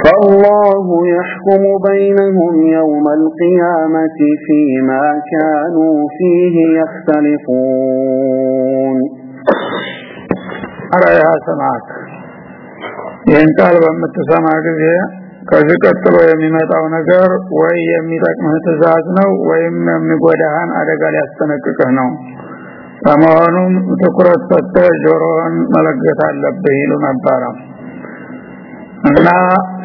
فالله يحكم بينهم يوم القيامة فيما كانوا فيه يختلفون አረ ያሰማክ ይህን ቃል በምትሰማ ጊዜ ከዚህ ቀጥሎ የሚመጣው ነገር ወይ የሚጠቅምህ ትእዛዝ ነው ወይም የሚጎዳህን አደጋ ሊያስጠነቅቅህ ነው በመሆኑም ትኩረት ሰጥተህ ጆሮህን መለገት አለብህ ይሉ ነበረ እና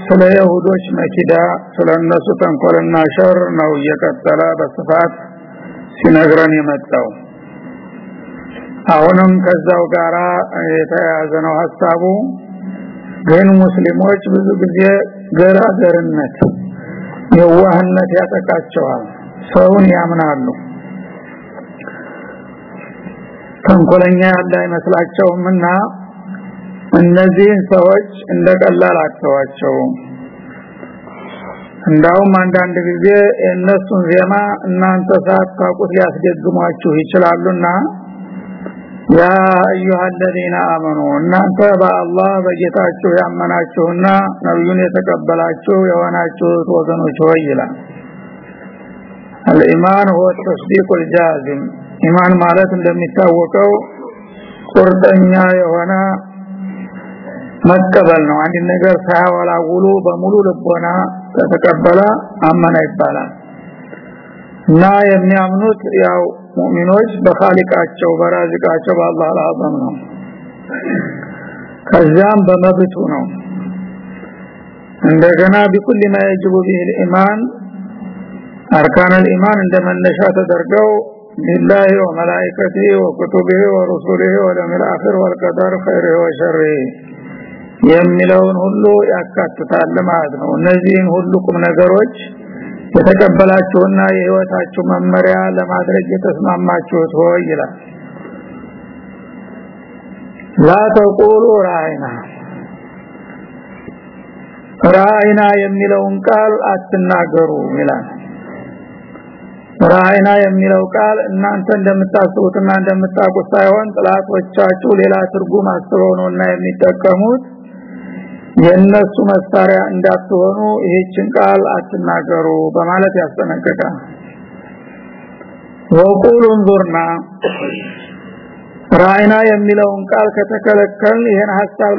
ስለ ይሁዶች መኪዳ ስለ እነሱ ተንኮልና ሸር ነው እየቀጠለ በስፋት ሲነግረን የመጣው። አሁንም ከዛው ጋራ የተያያዘ ነው ሀሳቡ ግን ሙስሊሞች ብዙ ጊዜ ገራገርነት የዋህነት ያጠቃቸዋል ሰውን ያምናሉ። ተንኮለኛ ያለ አይመስላቸውምና እነዚህን ሰዎች እንደ ቀላል አተዋቸው እንዳውም አንዳንድ ጊዜ እነሱን ዜማ እናንተ ሳታውቁት ሊያስደግሟችሁ ይችላሉና ያ አዩሃ الذين آمنوا እናንተ በአላህ በጌታችሁ ያመናችሁና ነብዩን የተቀበላችሁ የሆናችሁት ወገኖች ሆይ ይላል الإيمان هو التصديق الجازم ኢማን ማለት እንደሚታወቀው ቁርጠኛ የሆነ መቀበል ነው አንድ ነገር ሳያወላውሉ በሙሉ ልቦና ተተቀበለ አመነ ይባላል እና የሚያምኑት ያው ሙእሚኖች በኻሊቃቸው በራዚቃቸው በአላህ አልአዘም ነው ከዛም በመብቱ ነው እንደገና ቢኩል ما يجب به الايمان አርካን الإيمان እንደመነሻ ተደርገው بالله وملائكته وكتبه ورسله واليوم الآخر والقدر خيره وشره የሚለውን ሁሉ ያካትታል ማለት ነው። እነዚህን ሁሉ ቁም ነገሮች የተቀበላችሁና የህይወታችሁ መመሪያ ለማድረግ የተስማማችሁት ሆይ ይላል። ላ ተቁሉ ራይና ራይና የሚለውን ቃል አትናገሩ ይላል። ራይና የሚለው ቃል እናንተ እንደምታስቡትና እንደምታውቁት ሳይሆን ጥላቶቻችሁ ሌላ ትርጉም አስበው ነውና የሚጠቀሙት የነሱ መሳሪያ እንዳትሆኑ ይህችን ቃል አትናገሩ በማለት ያስጠነቅቃል ወቁሉ እንዙርና ራይና የሚለውን ቃል ከተከለከል ይሄን ሐሳብ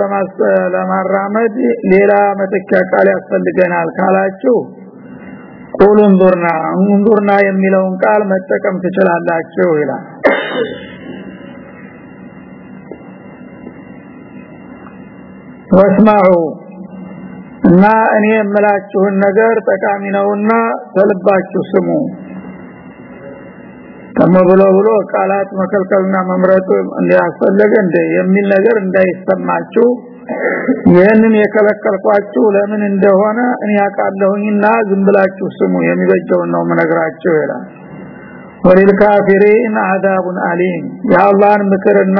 ለማራመድ ሌላ መተኪያ ቃል ያስፈልገናል ካላችሁ ቁሉ እንዙርና እንዙርና የሚለውን ቃል መጠቀም ትችላላችሁ ይላል ወስማዑ እና እኔ የምላችሁን ነገር ጠቃሚ ነውና ተልባችሁ ስሙ። ተሞ ብሎ ቃላት መከልከልና መምረጥ እንዲያስፈልገ እንደ የሚል ነገር እንዳይሰማችሁ ይህንን የከለከልኳችሁ ለምን እንደሆነ እኔ ያውቃለሁኝና ዝም ብላችሁ ስሙ የሚበጀውን ነው ምነግራችሁ ይላል። ወሊልካፊሪን አዳቡን አሊም። የአላህን ምክርና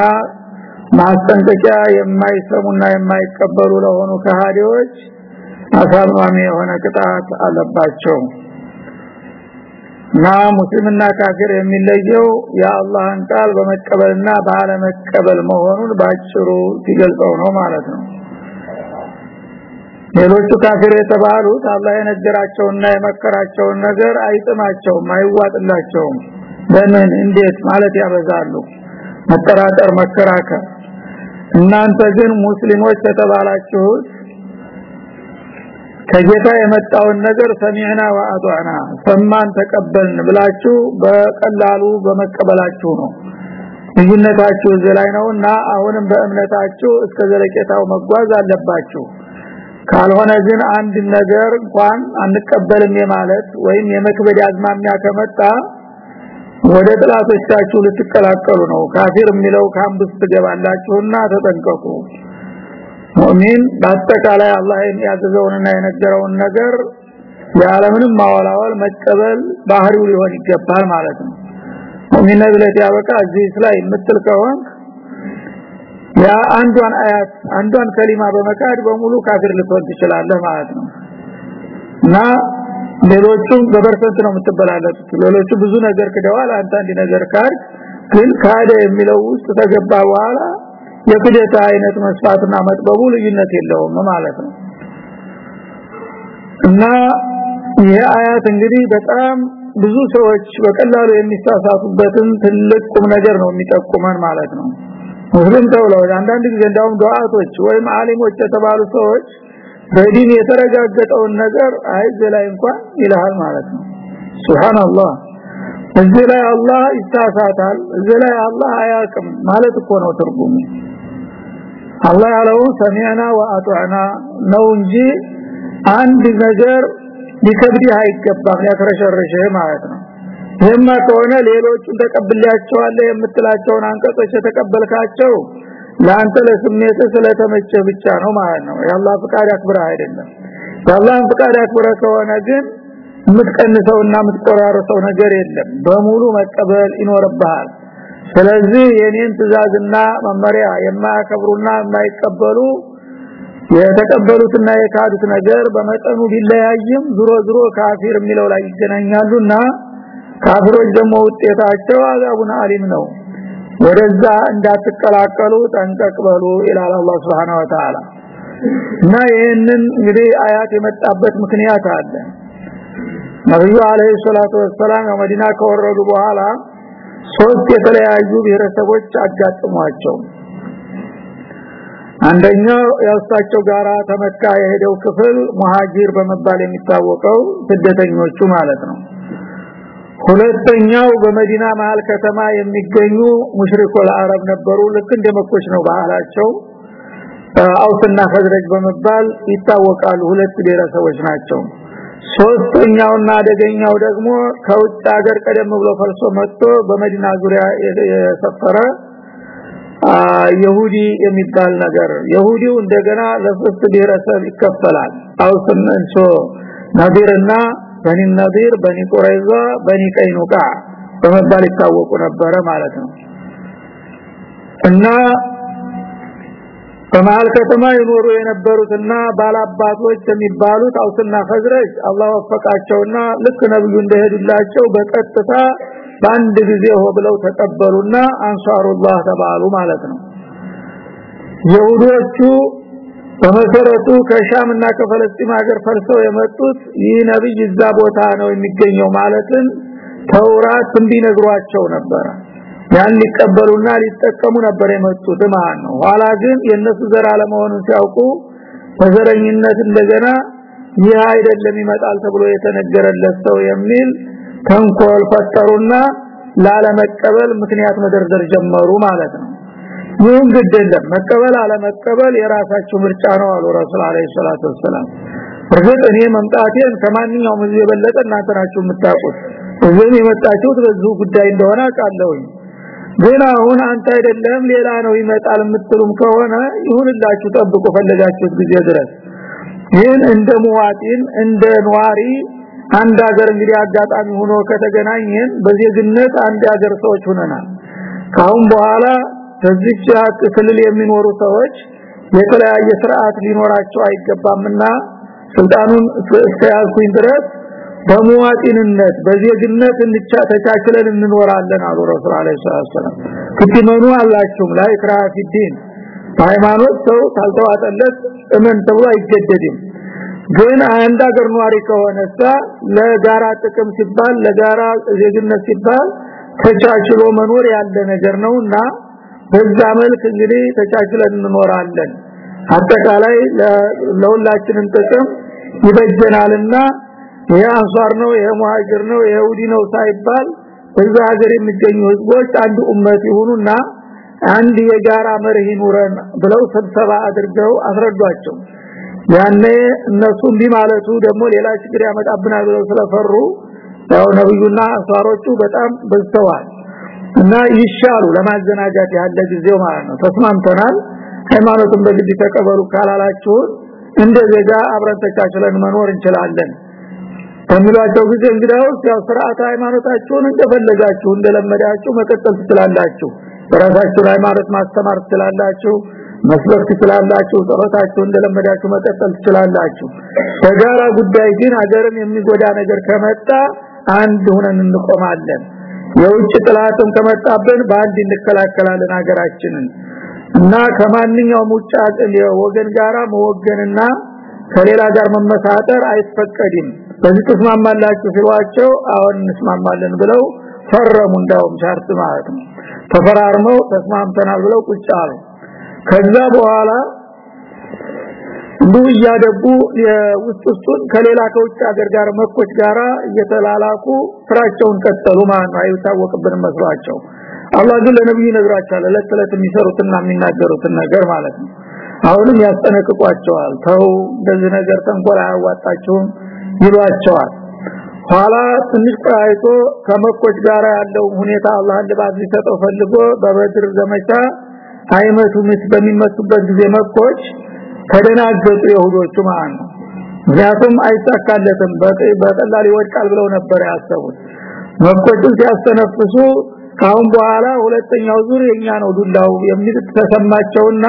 ማስጠንቀቂያ የማይሰሙና የማይቀበሉ ለሆኑ ከሃዲዎች አሳማሚ የሆነ ቅጣት አለባቸው። እና ሙስሊምና ካፊር የሚለየው የአላህን ቃል በመቀበልና ባለመቀበል መሆኑን ባጭሩ ሲገልጸው ነው ማለት ነው። ሌሎቹ ካፊር የተባሉት አላህ የነገራቸውና የመከራቸውን ነገር አይጥማቸውም አይዋጥላቸውም። ለምን? እንዴት? ማለት ያበዛሉ። መጠራጠር መከራከር እናንተ ግን ሙስሊሞች ተተባላችሁት? ከጌታ የመጣውን ነገር ሰሚዕና ወአጧና ሰማን ተቀበልን ብላችሁ በቀላሉ በመቀበላችሁ ነው። ልዩነታችሁ እዚህ ላይ ነውና አሁንም በእምነታችሁ እስከ ዘለቄታው መጓዝ አለባችሁ። ካልሆነ ግን አንድ ነገር እንኳን አንቀበልም የማለት ወይም የመክበድ አዝማሚያ ከመጣ ወደ ጥላቶቻችሁ ልትቀላቀሉ ነው። ካፊር የሚለው ካምፕስ ትገባላችሁና ተጠንቀቁ። ሙእሚን በአጠቃላይ አላህ የሚያዘዘውንና የነገረውን ነገር ያለምንም ማወላወል መቀበል ባህሪው ሊሆን ይገባል ማለት ነው። ሙእሚን ነብለት ያበቃ እዚህ ላይ የምትል ከሆን ያ አንዷን አያት አንዷን ከሊማ በመካድ በሙሉ ካፊር ልትሆን ትችላለህ ማለት ነው። እና ሌሎቹም በበርሰንት ነው የምትበላለጡት። ሌሎቹ ብዙ ነገር ክደዋል አንተ አንድ ነገር ካድ ግን ካደ የሚለው ውስጥ ተገባ በኋላ የክደታ አይነት መስፋትና መጥበቡ ልዩነት የለውም ማለት ነው። እና ይህ አያት እንግዲህ በጣም ብዙ ሰዎች በቀላሉ የሚሳሳቱበትን ትልቅ ቁም ነገር ነው የሚጠቁመን ማለት ነው። ሙስሊም ተብለው አንዳንድ ጊዜ እንዳውም ዱዓቶች ወይም አሊሞች የተባሉ ሰዎች በዲን የተረጋገጠውን ነገር አይዘ ላይ እንኳን ይልሃል ማለት ነው። ሱብሃንአላህ! እዚህ ላይ አላህ ይሳሳታል። እዚህ ላይ አላህ አያውቅም ማለት እኮ ነው ትርጉሙ። አላህ ያለው ሰሚዕና ወአጧና ነው እንጂ አንድ ነገር ሊከብድህ አይገባም ያከረሸረሸህ ማለት ነው። ይህማ ከሆነ ሌሎቹን ተቀብላቸዋለህ የምትላቸውን አንቀጾች የተቀበልካቸው ለአንተ ለስሜት ስለተመቸ ብቻ ነው ማለት ነው። የአላህ ፍቃድ አክብረ አይደለም። የአላህን ፍቃድ አክብረ ከሆነ ግን የምትቀንሰውና የምትቆራርሰው ነገር የለም። በሙሉ መቀበል ይኖርብሃል። ስለዚህ የኔን ትእዛዝና መመሪያ የማያከብሩና የማይቀበሉ የተቀበሉትና የካዱት ነገር በመጠኑ ቢለያይም ዙሮ ዙሮ ካፊር የሚለው ላይ ይገናኛሉና ካፊሮች ደግሞ ውጤታቸው አዛቡን አሊም ነው ወደዛ እንዳትቀላቀሉ ጠንቀቅ በሉ ይላል አላህ Subhanahu Wa Ta'ala እና ይህንን እንግዲህ አያት የመጣበት ምክንያት አለ። ነብዩ አለይሂ ሰላቱ ወሰላም መዲና ከወረዱ በኋላ ሶስት የተለያዩ ብሔረሰቦች አጋጥሟቸው። አንደኛው ያውሳቸው ጋራ ተመካ የሄደው ክፍል ሙሃጂር በመባል የሚታወቀው ስደተኞቹ ማለት ነው ሁለተኛው በመዲና መሃል ከተማ የሚገኙ ሙሽሪኮል አረብ ነበሩ። ልክ እንደ ነው ባህላቸው። አውስና ፈዝረጅ በመባል ይታወቃሉ። ሁለት ብሔረሰቦች ናቸው። ሶስተኛውና አደገኛው ደግሞ ከውጭ ሀገር ቀደም ብሎ ፈልሶ መጥቶ በመዲና ዙሪያ የሰፈረ ይሁዲ የሚባል ነገር። ይሁዲው እንደገና ለሶስት ብሔረሰብ ይከፈላል። አውስን እንሶ ነዲርና በኒ ነዲር በኒ ቁረይዛ በኒ ቀይኑቃ በመባል ይታወቁ ነበረ ማለት ነው። እና በመሃል ከተማ ይኖሩ የነበሩትና ባላባቶች የሚባሉት አውስና ፈዝረጅ አላህ ወፈቃቸውና ልክ ነብዩ እንደሄዱላቸው በቀጥታ በአንድ ጊዜ ሆ ብለው ተቀበሉና አንሷሩላህ ተባሉ ማለት ነው። ይሁዶቹ በመሰረቱ ከሻም እና ከፈለስጢን ሀገር ፈልሰው የመጡት ይህ ነብይ እዛ ቦታ ነው የሚገኘው ማለትን ተውራት እንዲነግሯቸው ነበር ያን ሊቀበሉና ሊጠቀሙ ነበር የመጡት ማለት ነው። ኋላ ግን የነሱ ዘር አለመሆኑን ሲያውቁ በዘረኝነት እንደገና ይህ አይደለም ይመጣል ተብሎ የተነገረለት ሰው የሚል ተንኮል ፈጠሩና ላለመቀበል ምክንያት መደርደር ጀመሩ ማለት ነው ይሁን ግደለም መቀበል አለመቀበል የራሳችሁ ምርጫ ነው አሉ ረሱል አለይሂ ሰላቱ ወሰለም እርግጥ እኔ መምጣቴን ከማንኛውም ህዝብ የበለጠ እናንተ ናችሁ የምታውቁት። እዚህ የመጣችሁት በዚሁ ጉዳይ እንደሆነ አውቃለሁኝ። ግን አሁን አንተ አይደለም ሌላ ነው ይመጣል የምትሉም ከሆነ ይሁንላችሁ ጠብቁ ፈለጋችሁት ጊዜ ድረስ። ይህን እንደ ሙዋጢን እንደ ኗሪ አንድ ሀገር እንግዲህ አጋጣሚ ሆኖ ከተገናኘን በዜግነት አንድ ሀገር ሰዎች ሆነናል። ካሁን በኋላ በዚች ክልል የሚኖሩ ሰዎች የተለያየ ስርዓት ሊኖራቸው አይገባምና ስልጣኑን እስከያዝኩኝ ድረስ በሙዋጢንነት በዜግነት እንቻ ተቻችለን እንኖራለን አሉ ረሱል አለይሂ ሰላም ክትመኑ አላችሁም? ላይ ክራፊዲን ሃይማኖት ሰው ታልተዋጠለት እመን ተብሎ አይገደድም። ግን አንድ ሀገር ኗሪ ከሆነሳ ለጋራ ጥቅም ሲባል ለጋራ ዜግነት ሲባል ተቻችሎ መኖር ያለ ነገር ነውና በዛ መልክ እንግዲህ ተቻችለን እንኖራለን። አጠቃላይ ለሁላችንም ጥቅም ይበጀናልና ይሄ አንሷር ነው ይሄ ነው ይሁዲ ነው ሳይባል በዛ ሀገር የሚገኙ ህዝቦች አንድ ኡመት ይሁኑና አንድ የጋራ መርህ ይኑረን ብለው ስብሰባ አድርገው አስረዷቸው። ያኔ እነሱ እንዲህ ማለቱ ደግሞ ሌላ ችግር ያመጣብናል ብለው ስለፈሩ ያው ነብዩና አንሷሮቹ በጣም በዝተዋል እና ይሻሉ ለማዘናጃት ያለ ጊዜው ማለት ነው። ተስማምተናል። ሃይማኖቱን በግድ ተቀበሉ ካላላችሁ እንደ ዜጋ አብረን ተቻችለን መኖር እንችላለን ከሚሏቸው ጊዜ እንግዲያውስ ያው ስርዓት ሃይማኖታችሁን እንደፈለጋችሁ እንደለመዳችሁ መቀጠል ትችላላችሁ። በራሳችሁ ሃይማኖት ማስተማር ትችላላችሁ መስበክ ትችላላችሁ ጸሎታችሁ እንደለመዳችሁ መቀጠል ትችላላችሁ። በጋራ ጉዳይ ግን ሀገርን የሚጎዳ ነገር ከመጣ አንድ ሆነን እንቆማለን የውጭ ጥላትም ከመጣብን በአንድ እንከላከላለን ሀገራችንን። እና ከማንኛውም ውጭ ወገን ጋራ መወገንና ከሌላ ጋር መመሳጠር አይፈቀድም። በዚህ ተስማማላችሁ ሲሏቸው አሁን እንስማማለን ብለው ፈረሙ እንዳውም ሻርት ማለት ነው። ተፈራርመው ተስማምተናል ብለው ቁጭ አሉ። ከዛ በኋላ እንዱ እያደጉ ውስጥ ውስጡን ከሌላ ከውጭ ሀገር ጋር መኮች ጋራ እየተላላኩ ስራቸውን ቀጠሉ ማለት ነው። አይታወቅብንም መስሏቸው። አላህ ግን ለነብዩ ይነግራቸዋል ለለት ለለት የሚሰሩትና የሚናገሩትን ነገር ማለት ነው። አሁንም ያስጠነቅቋቸዋል። ተው እንደዚህ ነገር ተንኮል አያዋጣችሁም ይሏቸዋል። ኋላ ትንሽ ቆይቶ ከመኮች ጋር ያለው ሁኔታ አላህ ልባዝ ሊሰጠው ፈልጎ በበድር ዘመቻ አይመቱ ምስ በሚመቱበት ጊዜ መኮች ተደናገጡ ይሁዶቹ ማለት ነው። ምክንያቱም አይሳካለትም። በቀላል ይወድቃል ብለው ነበር ያሰቡት። መኮችን ሲያስተነፍሱ ካሁን በኋላ ሁለተኛው ዙር የኛ ነው ዱላው የሚል ተሰማቸውና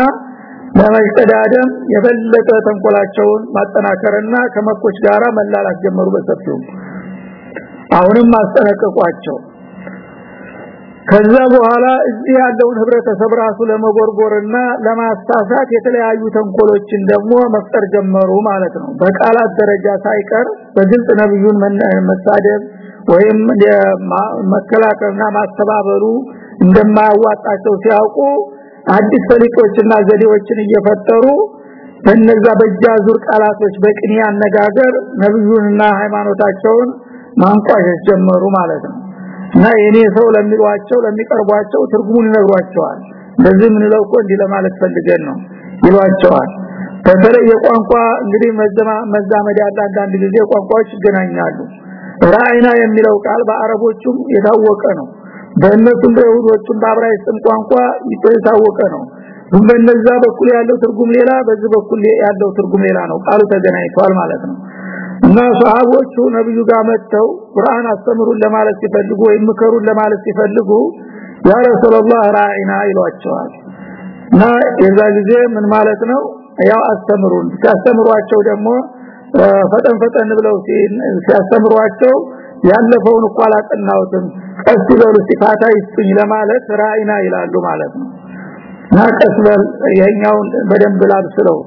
ለመሽቀዳደም የበለጠ ተንኮላቸውን ማጠናከርና ከመኮች ጋራ መላላት ጀመሩ በሰፊው። አሁንም ማስጠነቀቋቸው ከዛ በኋላ እዚህ ያለውን ህብረተሰብ ራሱ ለመጎርጎርና ለማሳሳት የተለያዩ ተንኮሎችን ደግሞ መፍጠር ጀመሩ ማለት ነው። በቃላት ደረጃ ሳይቀር በግልጽ ነብዩን መሳደብ ወይም መከላከልና ማስተባበሉ እንደማያዋጣቸው ሲያውቁ አዲስ ፈሊጦችና ዘዴዎችን እየፈጠሩ በነዛ በጃዙር ቃላቶች በቅኒ አነጋገር ነብዩንና ሃይማኖታቸውን ማንቋሸሽ ጀመሩ ማለት ነው እና የኔ ሰው ለሚሏቸው ለሚቀርቧቸው ትርጉሙን ይነግሯቸዋል። ለዚህ ምን እኮ እንዲህ ለማለት ፈልገን ነው ይሏቸዋል። በተለይ የቋንቋ እንግዲህ መዘማ መዛመድ ያለ አንዳንድ ጊዜ ቋንቋዎች ይገናኛሉ። ራይና የሚለው ቃል በአረቦቹም የታወቀ ነው። በእነሱም በይሁዶቹም በአብራይስጥም ቋንቋ የታወቀ ነው። በእነዛ በኩል ያለው ትርጉም ሌላ በዚህ በኩል ያለው ትርጉም ሌላ ነው። ቃሉ ተገናኝቷል ማለት ነው እና ሰሃቦቹ ነብዩ ጋር መጥተው ቁርአን አስተምሩን ለማለት ሲፈልጉ ወይም ምከሩን ለማለት ሲፈልጉ ያ ረሱላህ ራኢና ይሏቸዋል። እና የዛ ጊዜ ምን ማለት ነው? ያው አስተምሩን። ሲያስተምሯቸው ደግሞ ፈጠን ፈጠን ብለው ሲያስተምሯቸው ያለፈውን እኮ አላጠናውትም ቀስ ብለው ሲፋታ ይስጡኝ ለማለት ራይና ይላሉ ማለት ነው። እና ቀስ በል ይሄኛውን በደንብ ላብስለው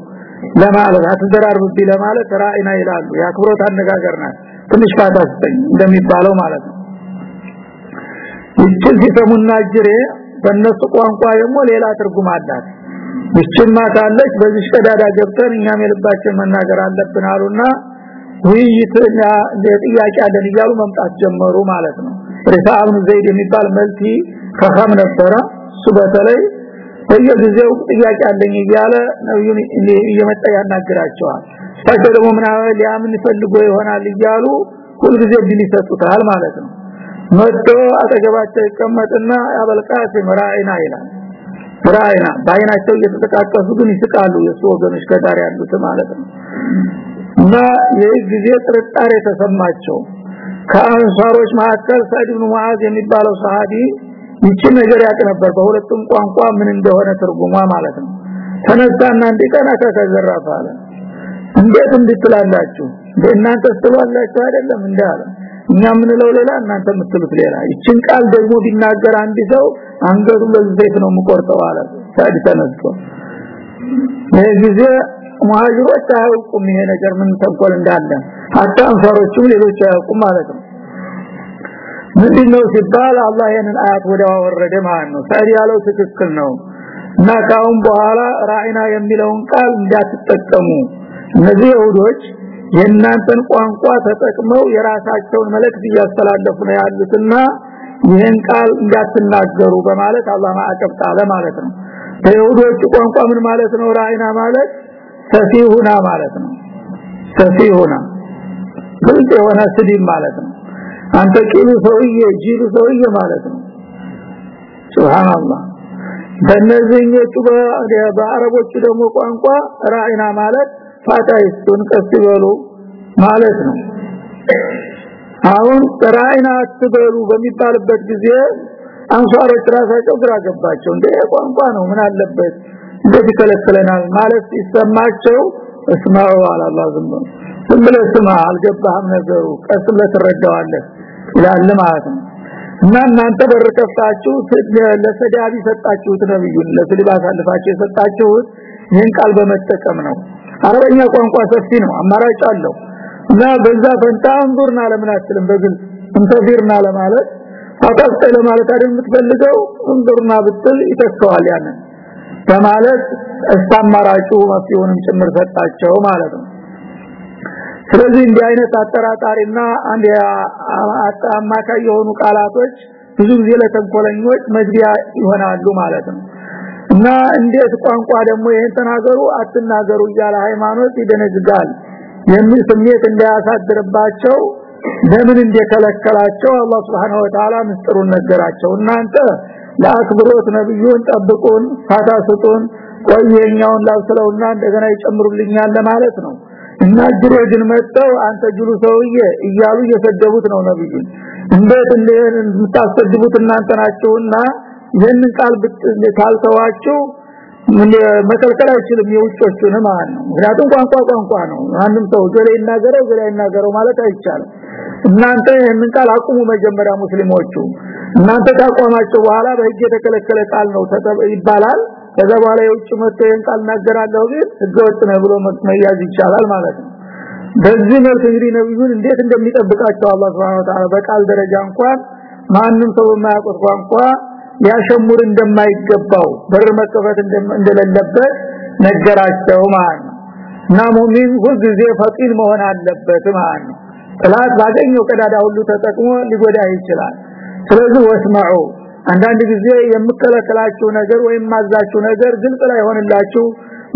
ለማለት አትደራርብቢ ለማለት ራይና ይላሉ። ያክብሮት አነጋገር ናት ትንሽ ፋታ ስጠኝ እንደሚባለው ማለት ነው። ይችን ሲሰሙና ጅሬ በእነሱ ቋንቋ ደግሞ ሌላ ትርጉም አላት። ይችማ ካለች በዚህ ቀዳዳ ገብተን እኛም የልባችን መናገር አለብን አሉና ውይይትና ጥያቄ አለን እያሉ መምጣት ጀመሩ ማለት ነው። ሪሳብ ዘይድ የሚባል መልቲ ከኸም ነበረ። እሱ በተለይ በየጊዜው ጥያቄ አለኝ እያለ ነብዩን እየመጣ ያናግራቸዋል። እሳቸው ደግሞ ምናምን ሊያምን ፈልጎ ይሆናል እያሉ ሁልጊዜ ቢል ይሰጡታል ማለት ነው። መጥቶ አጠገባቸው ይቀመጥና ያበልቃት راعنا ይላል። راعنا ባይናቸው እየተጠቃቀሱ ግን ይስቃሉ የሱ ወገኖች ከዳር ያሉት ማለት ነው። እና ይህ ጊዜ ጥርጣሬ ተሰማቸው። ከአንሳሮች መካከል ሳይድ ኢብኑ ሙዓዝ የሚባለው ሰሃቢ ይችን ነገር ያቅ ነበር። በሁለቱም ቋንቋ ምን እንደሆነ ትርጉሟ ማለት ነው። ተነሳና እንዲቀና ከዘራፍ አለ እንዴት እንድትላላችሁ እናንተ ትሏላችሁ? አይደለም እንዳለ እኛ ምንለው ሌላ እናንተ የምትሉት ሌላ። ይችን ቃል ደግሞ ቢናገር አንድ ሰው አንገቱ ለዘይት ነው የምቆርጠው አለ። ሳዲ ተነስቶ ጊዜ ሙሃጅሮች አያውቁም ይሄ ነገር ምን ተንኮል እንዳለ። አታ አንሳሮችም ሌሎች አያውቁም ማለት ነው ምንድነው ሲባል አላህ ይሄንን አያት ወዲያው ወረደ ማለት ነው። ሳዲ ያለው ትክክል ነው። እና ካሁን በኋላ ራኢና የሚለውን ቃል እንዳትጠቀሙ። እነዚህ ይሁዶች የእናንተን ቋንቋ ተጠቅመው የራሳቸውን መልእክት እያስተላለፉ ነው ያሉትና ይህን ቃል እንዳትናገሩ በማለት አላህ ማዕቀብ ጣለ ማለት ነው። በይሁዶቹ ቋንቋ ምን ማለት ነው? ራይና ማለት ሰፊሁና ማለት ነው። ሰፊሁና ግልጽ የሆነ ስድብ ማለት ነው አንተ ቂሉ ሰውዬ ጂሉ ሰውዬ ማለት ነው። ሱብሃንአላህ። በእነዚህኞቹ በአረቦቹ ደግሞ ቋንቋ ራይና ማለት ፋታ ይስጡን ቀስ ይበሉ ማለት ነው። አሁን ራይና አትበሉ በሚባልበት ጊዜ አንሷሮች ራሳቸው ግራ ገባቸው። እንደ ቋንቋ ነው? ምን አለበት? እንደዚህ ከለከለናል ማለት ሲሰማቸው እስማዑ አላህ ዝም ብለህ ስማ አልገባህም ነገሩ ቀስ ብለህ ትረዳዋለህ ይላል ማለት ነው። እና እናንተ በር ከፍታችሁ ለሰዳቢ ሰጣችሁት ነብዩን ለስድብ አሳልፋችሁ የሰጣችሁት ይህን ቃል በመጠቀም ነው። አረበኛ ቋንቋ ሰፊ ነው አማራጭ አለው። እና በዛ ፈንታ እንዙርና ለምን አትልም? በግልጽ እንተዚርና ለማለት አጣስተ ለማለት አይደል የምትፈልገው? እንዙርና ብትል ይተካዋል ያንን በማለት እስታማራጩ መፍትሄውንም ጭምር ሰጣቸው ማለት ነው ስለዚህ እንዲህ አይነት አጠራጣሪና አንድ አማካይ የሆኑ ቃላቶች ብዙ ጊዜ ለተንኮለኞች መግቢያ ይሆናሉ ማለት ነው። እና እንዴት ቋንቋ ደግሞ ይሄን ተናገሩ? አትናገሩ እያለ ሃይማኖት ይደነግጋል። የሚል ስሜት እንዳያሳድርባቸው ለምን እንደከለከላቸው አላህ Subhanahu Wa ምስጥሩን ነገራቸው። እናንተ ለአክብሮት ነብዩን ጠብቁን ታታስጡን ቆየኛውን ላብስለውና እንደገና ይጨምሩልኛል ለማለት ነው እና ጅሮጅን መጥተው አንተ ጅሉ ሰውዬ እያሉ እየሰደቡት ነው ነብዩን እንዴት እንደን የምታሰድቡት እናንተ ናችሁና ይህንን ቃል ካልተዋችሁ መከልከል አይችልም የውጮቹን ማለት ነው። ምክንያቱም ቋንቋ ቋንቋ ነው። አንድም ሰው ገሌ ይናገረው ገሌ ይናገረው ማለት አይቻልም። እናንተ ይህንን ቃል አቁሙ መጀመሪያ ሙስሊሞቹ። እናንተ ካቋማቸው በኋላ በህግ የተከለከለ ቃል ነው ይባላል ከዛ በኋላ የውጭ መጥቶ ይህን ቃል እናገራለሁ ግን ህገወጥ ነው ብሎ መያዝ ይቻላል ማለት ነው። በዚህ መልክ እንግዲህ ነብዩን እንዴት እንደሚጠብቃቸው አላህ Subhanahu Wa በቃል ደረጃ እንኳን ማንም ሰው የማያውቁት ቋንቋ ሊያሸሙር እንደማይገባው በር መከፈት እንደሌለበት ነገራቸው ማለት ነው። እና ሙእሚን ሁልጊዜ ፈጢን መሆን አለበት ማለት ነው። ጥላት ባገኘው ቀዳዳ ሁሉ ተጠቅሞ ሊጎዳ ይችላል። ስለዚህ ወስማዑ አንዳንድ ጊዜ የምከለከላችሁ ነገር ወይም ማዛችሁ ነገር ግልጽ ላይ ሆንላችሁ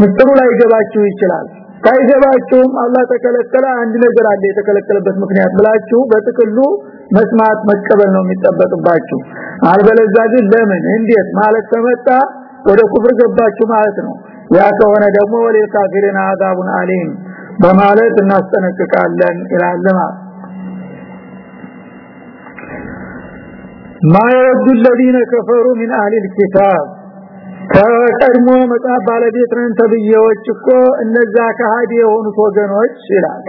ምስጥሩ ላይ ገባችሁ ይችላል። ሳይገባችሁም አላህ ተከለከለ አንድ ነገር አለ የተከለከለበት ምክንያት ብላችሁ በጥቅሉ መስማት መቀበል ነው የሚጠበቅባችሁ። አልበለዛ ግን ለምን? እንዴት? ማለት ከመጣ ወደ ኩፍር ገባችሁ ማለት ነው። ያ ከሆነ ደግሞ ወለል ካፊሪን አዛቡን አሊም በማለት እናስጠነቅቃለን ይላል ማለት ما يود الذين كفروا من اهل الكتاب ከቀድሞ መጽሐፍ ባለቤት ነን ተብዬዎች እኮ እነዛ ከሃዲ የሆኑት ወገኖች ይላል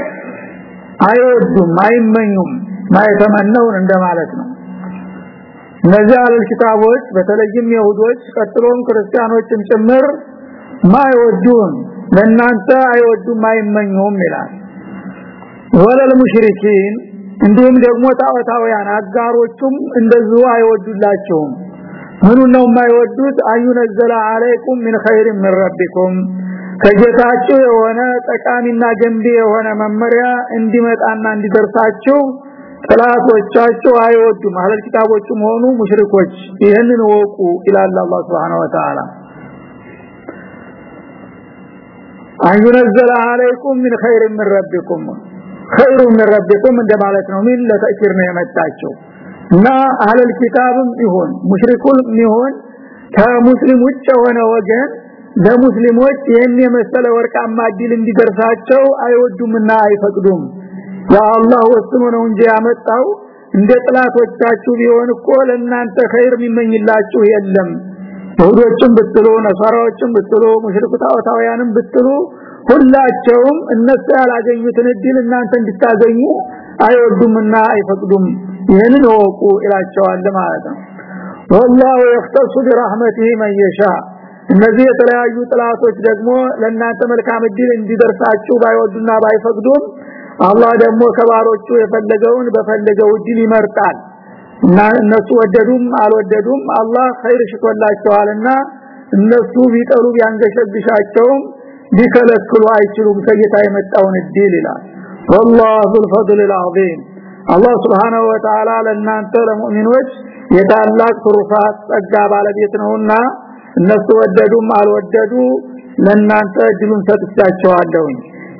አይወዱም አይመኙም ማይተመነውን እንደማለት ነው እነዚህ አለል ኪታቦች በተለይም ይሁዶች ቀጥሎም ክርስቲያኖችም ጭምር ማይወዱን ለናንተ አይወዱም አይመኙም ይላል ወለል ሙሽሪኪን እንዲሁም ደግሞ ጣዖታውያን አጋሮቹም እንደዚሁ አይወዱላቸውም። ምኑ ነው የማይወዱት? አዩነዘለ አለይኩም ምን ኸይር ምን ረቢኩም። ከጌታችሁ የሆነ ጠቃሚና ገንቢ የሆነ መመሪያ እንዲመጣና እንዲደርሳችሁ ጠላቶቻቸው አይወዱም። አህለል ኪታቦችም ሆኑ ሙሽሪኮች ይህንን እወቁ ይላል አላህ سبحانه وتعالى أن ينزل عليكم من خير من ربكم خير من ربكم እንደማለት ነው من للتأكيد ነው የመጣቸው እና አህለል ኪታብም ይሁን ሙሽሪኩል ይሁን ከሙስሊም ውጭ የሆነ ወገን ለሙስሊሞች ይህን የመሰለ ወርቃማ ድል እንዲደርሳቸው አይወዱምና አይፈቅዱም። ያአላህ ወስኖ ነው እንጂ ያመጣው። እንደ ጥላቶቻችሁ ቢሆን እኮ ለእናንተ ኸይር የሚመኝላችሁ የለም። ይሁዶችም ብትሉ ነሳራዎችም ብትሉ ሙሽሪኩ ጣዖታውያንም ብትሉ ሁላቸውም እነሱ ያላገኙትን እድል እናንተ እንድታገኙ አይወዱምና አይፈቅዱም ይህንን ወቁ ይላቸዋል ማለት ነው والله يختص برحمته من يشاء እነዚህ የተለያዩ ጥላቶች ደግሞ ለእናንተ መልካም እድል እንዲደርሳችሁ ባይወዱና ባይፈቅዱም አላህ ደግሞ ከባሮቹ የፈለገውን በፈለገው እድል ይመርጣል እና እነሱ ወደዱም አልወደዱም አላህ ኸይር ሽቶላቸዋልና እነሱ ቢጠሉ ቢያንገሸግሻቸውም ሊከለክሉ አይችሉም ከጌታ የመጣውን እድል ይላል والله ذو الفضل العظيم አላህ Subhanahu Wa Ta'ala ለእናንተ ለሙእሚኖች የታላቅ ትሩፋት ጸጋ ባለቤት ነውና እነሱ ወደዱም አልወደዱ ለእናንተ እድሉን ሰጥቻቸዋለሁ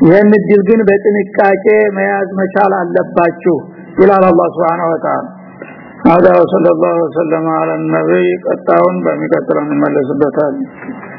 ይህን እድል ግን በጥንቃቄ መያዝ መቻል አለባችሁ ይላል አላህ Subhanahu Wa Ta'ala هذا وصلى الله وسلم على النبي ቀጣውን በሚቀጥለው እንመለስበታለን الله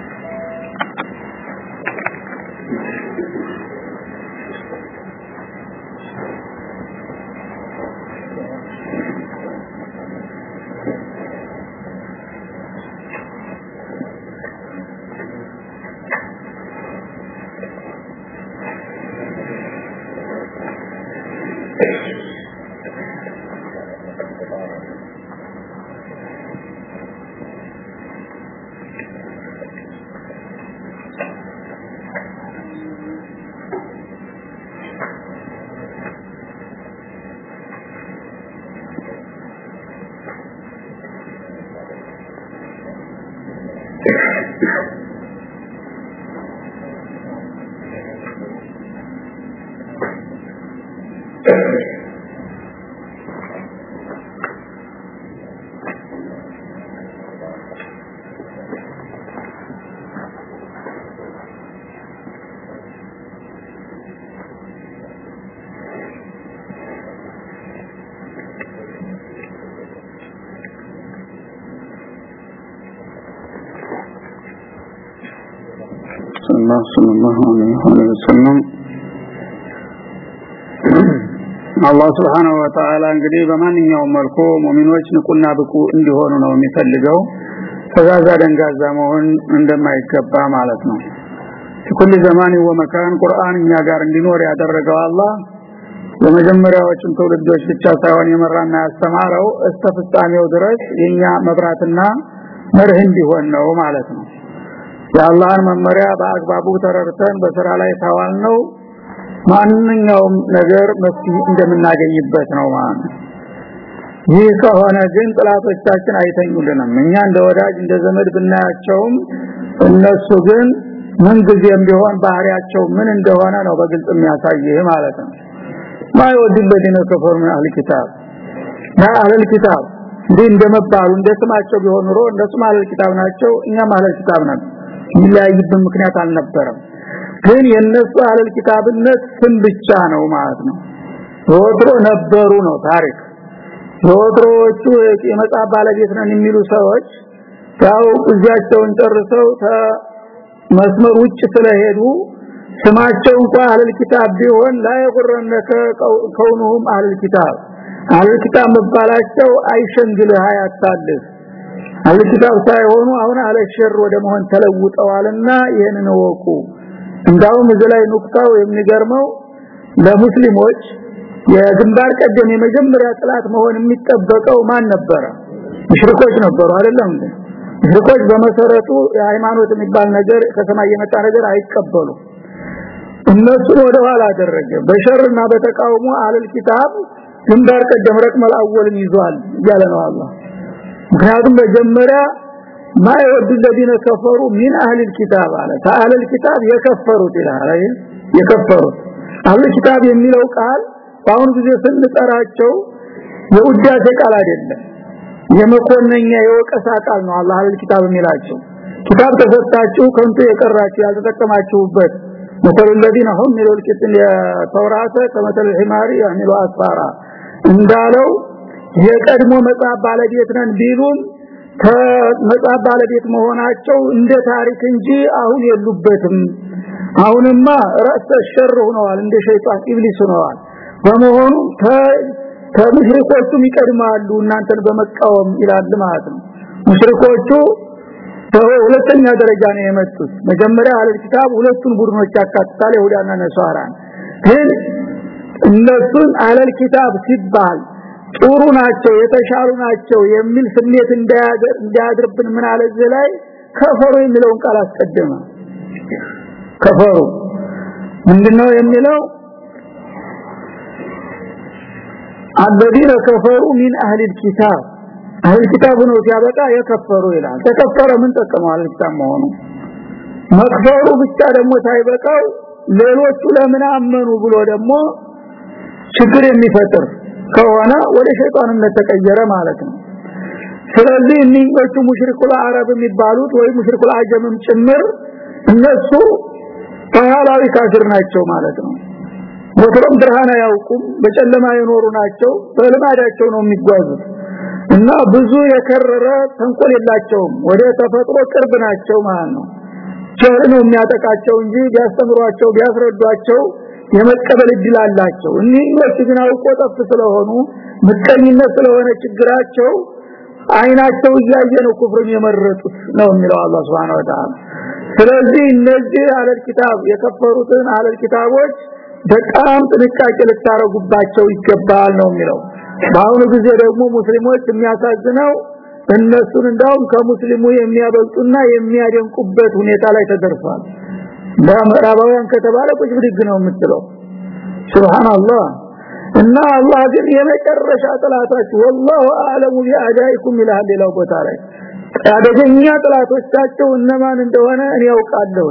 አይፈጽምም። አላህ Subhanahu Wa Ta'ala እንግዲህ በማንኛውም መልኩ ሙእሚኖች ንቁና ብቁ እንዲሆኑ ነው የሚፈልገው ፈዛዛ ደንጋዛ መሆን እንደማይገባ ማለት ነው። ኩል ዘማን ወመካን ቁርአን እኛ ጋር እንዲኖር ያደረገው አላህ የመጀመሪያዎቹን ትውልዶች ብቻ ሳይሆን የመራና ያስተማረው እስከ ፍጻሜው ድረስ የኛ መብራትና መርህ እንዲሆን ነው ማለት ነው። የአላህን መመሪያ በአግባቡ ተረድተን በስራ ላይ ታዋል ነው ማንኛውም ነገር መፍትሄ እንደምናገኝበት ነው ማለት ይህ ከሆነ ግን ጥላቶቻችን አይተኙልንም። እኛ እንደ ወዳጅ እንደ ዘመድ ብናያቸውም እነሱ ግን ምን ጊዜም ቢሆን ባህሪያቸው ምን እንደሆነ ነው በግልጽ የሚያሳይህ ማለት ነው። ማይወድ በዲነ ከፈር ምን አህል ኪታብ? አህል ኪታብ እንደመባሉ እንደስማቸው ቢሆን ኑሮ እንደስማ አህል ኪታብ ናቸው እኛም አህል ኪታብ ናቸው የሚለያይበት ምክንያት አልነበረም። ግን የነሱ አለል ኪታብነት ስም ብቻ ነው ማለት ነው። ወትሮ ነበሩ ነው ታሪክ። ወትሮቹ የመጣ ባለቤት ነን የሚሉ ሰዎች ያው እዚያቸውን ጨርሰው መስመር ውጭ ስለሄዱ ስማቸው እንኳን አለል ኪታብ ቢሆን ላይ ጉረነከ አለል ኪታብ። አለል ኪታብ መባላቸው አይሸንግልህ አያታልፍ። አልኪታብ ሳይሆኑ አሁን አለሸር ወደ መሆን ተለውጠዋልና ይሄንን ወቁ እንዳውም እዚህ ላይ ኑክታው የሚገርመው ለሙስሊሞች የግንባር ቀደም የመጀመሪያ ጥላት መሆን የሚጠበቀው ማን ነበረ? ሙሽሪኮች ነበሩ አይደለም ሙሽሪኮች በመሰረቱ የሃይማኖት የሚባል ነገር ከሰማይ የመጣ ነገር አይቀበሉ እነሱ ወደ ኋላ አደረገ። በሸርና በተቃውሞ አለል ኪታብ ግንባር ቀደም ረቅመል አወልን ይዟል እያለ ነው አላህ ምክንያቱም መጀመሪያ ማይወድ الذين كفروا من اهل الكتاب አለ ታአለ الكتاب የከፈሩት ይላል የከፈሩት አህል الكتاب የሚለው ቃል በአሁን ጊዜ ስንጠራቸው የውዳሴ ቃል አይደለም የመኮነኛ የወቀሳ ቃል ነው አላህ አህል الكتاب የሚላቸው ኪታብ ተሰጣችሁ ከንቱ የቀራችሁ ያልተጠቀማችሁበት مثل الذين حملوا الكتاب التوراة كمثل الحمار يحمل أسفارا እንዳለው የቀድሞ መጽሐፍ ባለቤት ነን ቢሉም ከመጽሐፍ ባለቤት መሆናቸው እንደ ታሪክ እንጂ አሁን የሉበትም። አሁንማ رأس شر ሆነዋል እንደ ሸይጣን ኢብሊስ ሆነዋል። በመሆኑ ከሙሽሪኮቹም ይቀድማሉ እናንተን በመቃወም ይላል ማለት ነው። ሙሽሪኮቹ ሁለተኛ ደረጃ ነው የመጡት። መጀመሪያ አለል ኪታብ ሁለቱን ቡድኖች ያካትታል ይሁዳና ነሳራን ግን እነሱን አለል ኪታብ ሲባል ጥሩ ናቸው የተሻሉ ናቸው የሚል ስሜት እንዲያድርብን ምን አለ እዚህ ላይ ከፈሩ የሚለውን ቃል አስቀደመ ከፈሩ ምንድነው የሚለው الذين كفروا من اهل الكتاب اهل الكتاب ነው ሲያበቃ የከፈሩ ይላል ተከፈረ ምን ጠቀመው አህል ኪታብ መሆኑ መክፈሩ ብቻ ደግሞ ሳይበቃው ሌሎቹ ለምን አመኑ ብሎ ደግሞ ችግር የሚፈጥር ከሆነ ወደ ሸይጣንነት ተቀየረ ማለት ነው። ስለዚህ እነኞቹ ሙሽሪኩል አረብ የሚባሉት ወይ ሙሽሪኩል አጀምም ጭምር እነሱ ባህላዊ ካፊር ናቸው ማለት ነው። ወትሮም ብርሃን አያውቁም በጨለማ የኖሩ ናቸው በልማዳቸው ነው የሚጓዙት። እና ብዙ የከረረ ተንኮል የላቸውም ወደ ተፈጥሮ ቅርብ ናቸው ማለት ነው። ቸር ነው የሚያጠቃቸው እንጂ ቢያስተምሯቸው ቢያስረዷቸው የመቀበል እድል አላቸው። እነዚህ ግን አውቆ ጠፍ ስለሆኑ ምቀኝነት ስለሆነ ችግራቸው አይናቸው እያየ ነው ኩፍርን የመረጡት ነው የሚለው አላህ Subhanahu Wa ስለዚህ እነዚህ አለል ኪታብ የከፈሩትን አለል ኪታቦች በጣም ጥንቃቄ ልታረጉባቸው ይገባል ነው የሚለው። በአሁኑ ጊዜ ደግሞ ሙስሊሞች የሚያሳዝነው እነሱን እንዳውም ከሙስሊሙ የሚያበልጡና የሚያደንቁበት ሁኔታ ላይ ተደርሷል በምዕራባውያን ከተባለ ቁጭ ብድግ ነው የምትለው። ሱብሃንአላህ። እና አላህ ግን የመጨረሻ ጥላታችሁ ወላሁ አለሙ ቢአዳይኩም ይላል ሌላው ቦታ ላይ። አደገኛ ጥላቶቻቸው እነማን እንደሆነ እኔ ያውቃለሁ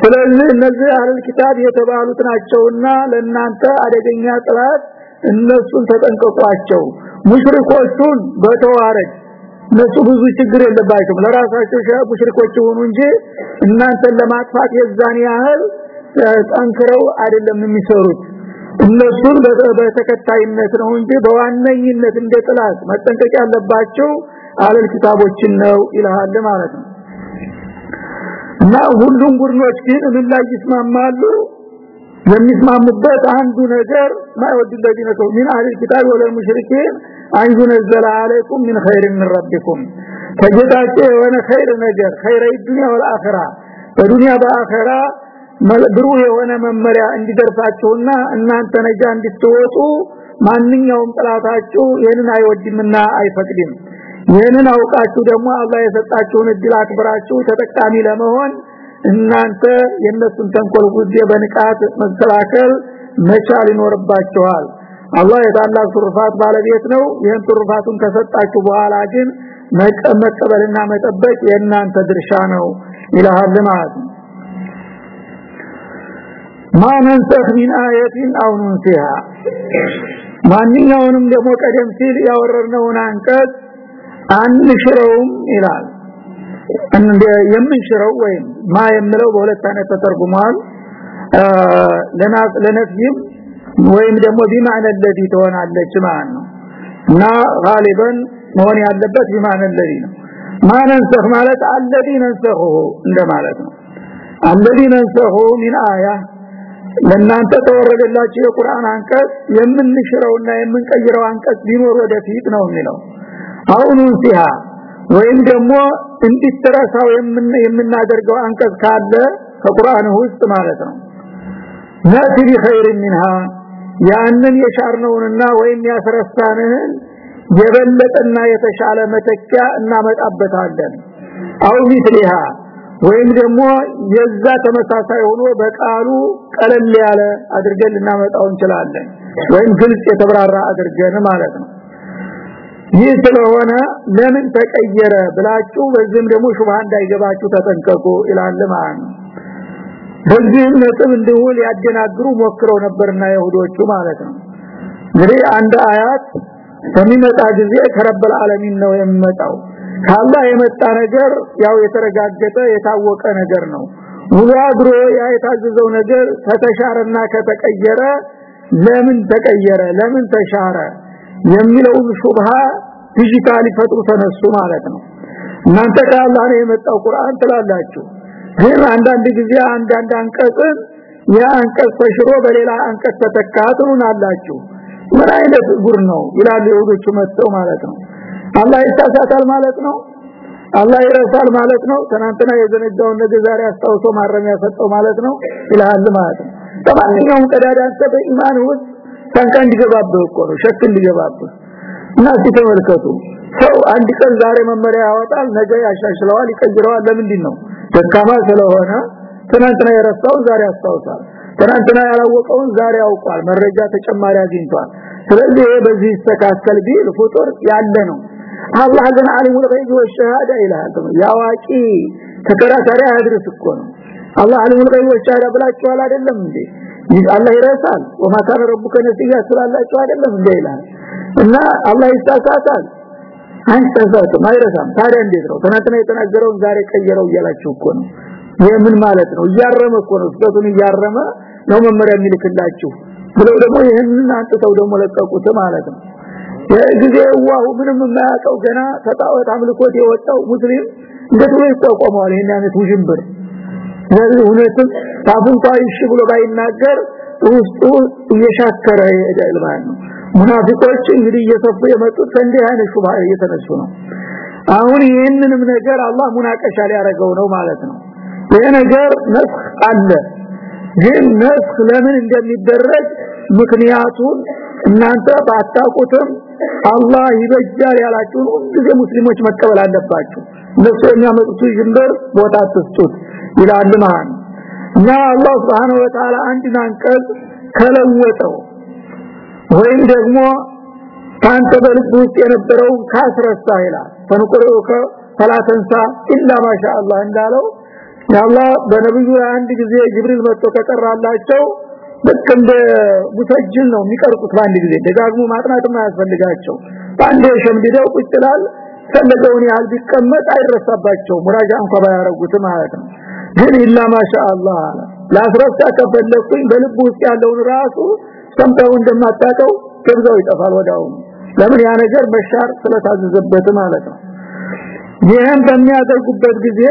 ስለዚህ እነዚህ አህል ኪታብ የተባሉት ናቸውና ለናንተ አደገኛ ጥላት እነሱን ተጠንቀቋቸው። ሙሽሪኮቹን በተዋረድ ለሱ ብዙ ችግር የለባቸውም። ለራሳቸው ሸህ ሙሽሪኮች ሆኑ እንጂ እናንተን ለማጥፋት የዛን ያህል ጠንክረው አይደለም የሚሰሩት። እነሱን በተከታይነት ነው እንጂ በዋነኝነት እንደ ጥላት መጠንቀቅ ያለባቸው አለል ኪታቦችን ነው ይልሃል ማለት ነው። እና ሁሉም ቡድኖች ግን ምን ላይ ይስማማሉ? የሚስማሙበት አንዱ ነገር ማይወድ እንደዚህ ነው ምን አለል ኪታብ ወለል ሙሽሪኪን አንጁ ነዘለ አለይኩም ምን ኸይር ምን ረቢኩም። ከጌታችሁ የሆነ ኸይር ነገር ኸይረ ዱንያ ወልአኺራ። በዱንያ በአኺራ ብሩህ የሆነ መመሪያ እንዲደርሳችሁና እናንተ ነጃ እንድትወጡ ማንኛውም ጥላታችሁ ይህንን አይወድምና አይፈቅድም። ይህንን አውቃችሁ ደግሞ አላህ የሰጣችሁን እድል አክብራችሁ ተጠቃሚ ለመሆን እናንተ የነሱን ተንኮል ጉዜ በንቃት መከላከል መቻል ይኖርባችኋል። አላህ የታላቅ ትሩፋት ባለቤት ነው። ይህን ትሩፋቱን ከሰጣችሁ በኋላ ግን መቀበልና መጠበቅ የእናንተ ድርሻ ነው ይላል ማለት ማንንሰህ ሚን አያቲን አው ኑንሲሃ። ማንኛውንም ደግሞ ቀደም ሲል ያወረርነውን አንቀጽ አንሽረውም ይላል። የምንሽረው ወይም ማ የምለው በሁለት አይነት ተተርጉሟል። ለነፍይም ወይም ደግሞ ቢማዕነ الذي ትሆናለች ማለት ነው እና غالبا መሆን ያለበት ቢማዕነ الذي ነው ማነንሰህ ማለት الذي ነንሰሁ እንደማለት ነው الذي ነንሰሁ من آية ለናንተ ተወረደላችሁ የቁርአን አንቀጽ የምንሽረውና የምንቀይረው አንቀጽ ቢኖር ወደፊት ነው የሚለው አሁን ሲሃ ወይም ደግሞ እንዲተረሳው የምናደርገው አንቀጽ ካለ ከቁርአን ውስጥ ማለት ነው ናቲ ቢኸይር ሚንሃ ያንን የሻርነውንና ወይም ያስረሳንህን የበለጠና የተሻለ መተኪያ እናመጣበታለን። አው ቢትሊሃ ወይም ደግሞ የዛ ተመሳሳይ ሆኖ በቃሉ ቀለል ያለ አድርገን ልናመጣው እንችላለን ወይም ግልጽ የተብራራ አድርገን ማለት ነው። ይህ ስለሆነ ለምን ተቀየረ ብላችሁ በዚህም ደግሞ ሹብሃ እንዳይገባችሁ ተጠንቀቁ ይላል ማለት ነው በዚህም ነጥብ እንዲሁ ሊያደናግሩ ሞክረው ነበርና ይሁዶቹ ማለት ነው። እንግዲህ አንድ አያት በሚመጣ ጊዜ ከረበል ዓለሚን ነው የሚመጣው። ካላህ የመጣ ነገር ያው የተረጋገጠ የታወቀ ነገር ነው። አድሮ ያ የታዘዘው ነገር ከተሻረና ከተቀየረ ለምን ተቀየረ? ለምን ተሻረ? የሚለውን ሹብሃ ዲጂታሊ ፈጥሩ ተነሱ ማለት ነው። እናንተ ነው የመጣው ቁርአን ትላላችሁ ግን አንዳንድ ጊዜ አንዳንድ አንቀጽን ያ አንቀጽ ተሽሮ በሌላ አንቀጽ ተተካቱናላችሁ ምን አይነት ጉር ነው? ይላሉ ይሁዶቹ መጥተው ማለት ነው። አላህ ይሳሳታል ማለት ነው? አላህ ይረሳል ማለት ነው? ትናንትና የዘነጋውን ነገር ዛሬ አስታውሶ ማረሚያ ሰጠው ማለት ነው? ይላል ማለት ነው። ተማንኛውም ቀዳዳ አንተ በኢማን ውስጥ ታንካ እንዲገባብህ እኮ ነው ሸክ እንዲገባብህ። እና ተመልከቱ። ሰው አንድ ቀን ዛሬ መመሪያ ያወጣል ነገ ያሻሽለዋል ይቀይረዋል ለምንድን ነው ደካማ ስለሆነ ትናንትና የረሳውን ዛሬ ያስታውሳል ትናንትና ያላወቀውን ዛሬ ያውቋል መረጃ ተጨማሪ አግኝቷል። ስለዚህ ይሄ በዚህ ይስተካከል ቢል ፍጡር ያለ ነው። አላህ ግን ዓሊሙል ገይብ ወሸሃዳ ይላል ያዋቂ ተከራካሪ አድርስ እኮ ነው። አላህ ዓሊሙል ገይብ ወሸሃዳ ብላችኋል አይደለም እንዴ? አላህ ይረሳል። ወማ ረቡከ ነሲያ ስላላችሁ አይደለም እንዴ ይላል እና አላህ ይሳሳታል አይሳሳትም አይረሳም። ታዲያ እንዴት ነው? ትናንትና የተናገረውን ዛሬ ቀየረው እያላችሁ እኮ ነው። ይሄ ምን ማለት ነው? እያረመ እኮ ነው። ስህተቱን እያረመ ነው መመሪያ የሚልክላችሁ ብለው ደግሞ ይህንን አንጥተው ደግሞ ለቀቁት ማለት ነው። የጊዜ ዋሁ ምንም የማያውቀው ገና ከጣዖት አምልኮት የወጣው ሙስሊም እንዴት ብሎ ይቋቋመዋል? ይሄን አይነት ውዥንብር። ስለዚህ እውነትም ታፉን ታይሽ ብሎ ባይናገር ውስጡ እየሻከረ ይሄዳል ማለት ነው ሙናፊቆች እንግዲህ እየሰፉ የመጡት ከእንዲህ አይነት ሹብሃ እየተነሱ ነው። አሁን ይህንንም ነገር አላህ ሙናቀሻ ሊያደርገው ነው ማለት ነው። ይሄ ነገር ነስኽ አለ። ግን ነስኽ ለምን እንደሚደረግ ምክንያቱን እናንተ ባታቁትም አላህ ይበጃል ያላችሁን ሁሉ ሙስሊሞች መቀበል አለባችሁ። እነሱ የሚያመጡት ጅንበር ቦታ አትስጡት ይላል ማለት እና አላህ Subhanahu Wa Ta'ala አንድን አንቀጽ ከለወጠው ወይም ደግሞ ካንተ በልብ ውስጥ የነበረው ካስረሳ ይላል። ፈንቁሩከ ፈላተንሳ ኢላ ማሻአላህ እንዳለው ያላህ በነብዩ አንድ ጊዜ ጅብሪል መጥቶ ከቀራላቸው ልክ እንደ ነው የሚቀርጡት በአንድ ጊዜ። ደጋግሞ ማጥናትም አያስፈልጋቸው በአንድ ሸምድደው ቁጭ ፈለገውን ያህል ቢቀመጥ አይረሳባቸው ሙራጃ እንኳን ባያረጉት ማለት ነው። ግን ኢላ ማሻአላህ ላስረሳ ከፈለኩኝ በልብ ውስጥ ያለውን ራሱ ሰምተው እንደማታቀው ከብዛው ይጠፋል ወዳው ለምን? ያ ነገር መሻር ስለታዘዘበት ማለት ነው። ይህን በሚያደርጉበት ጊዜ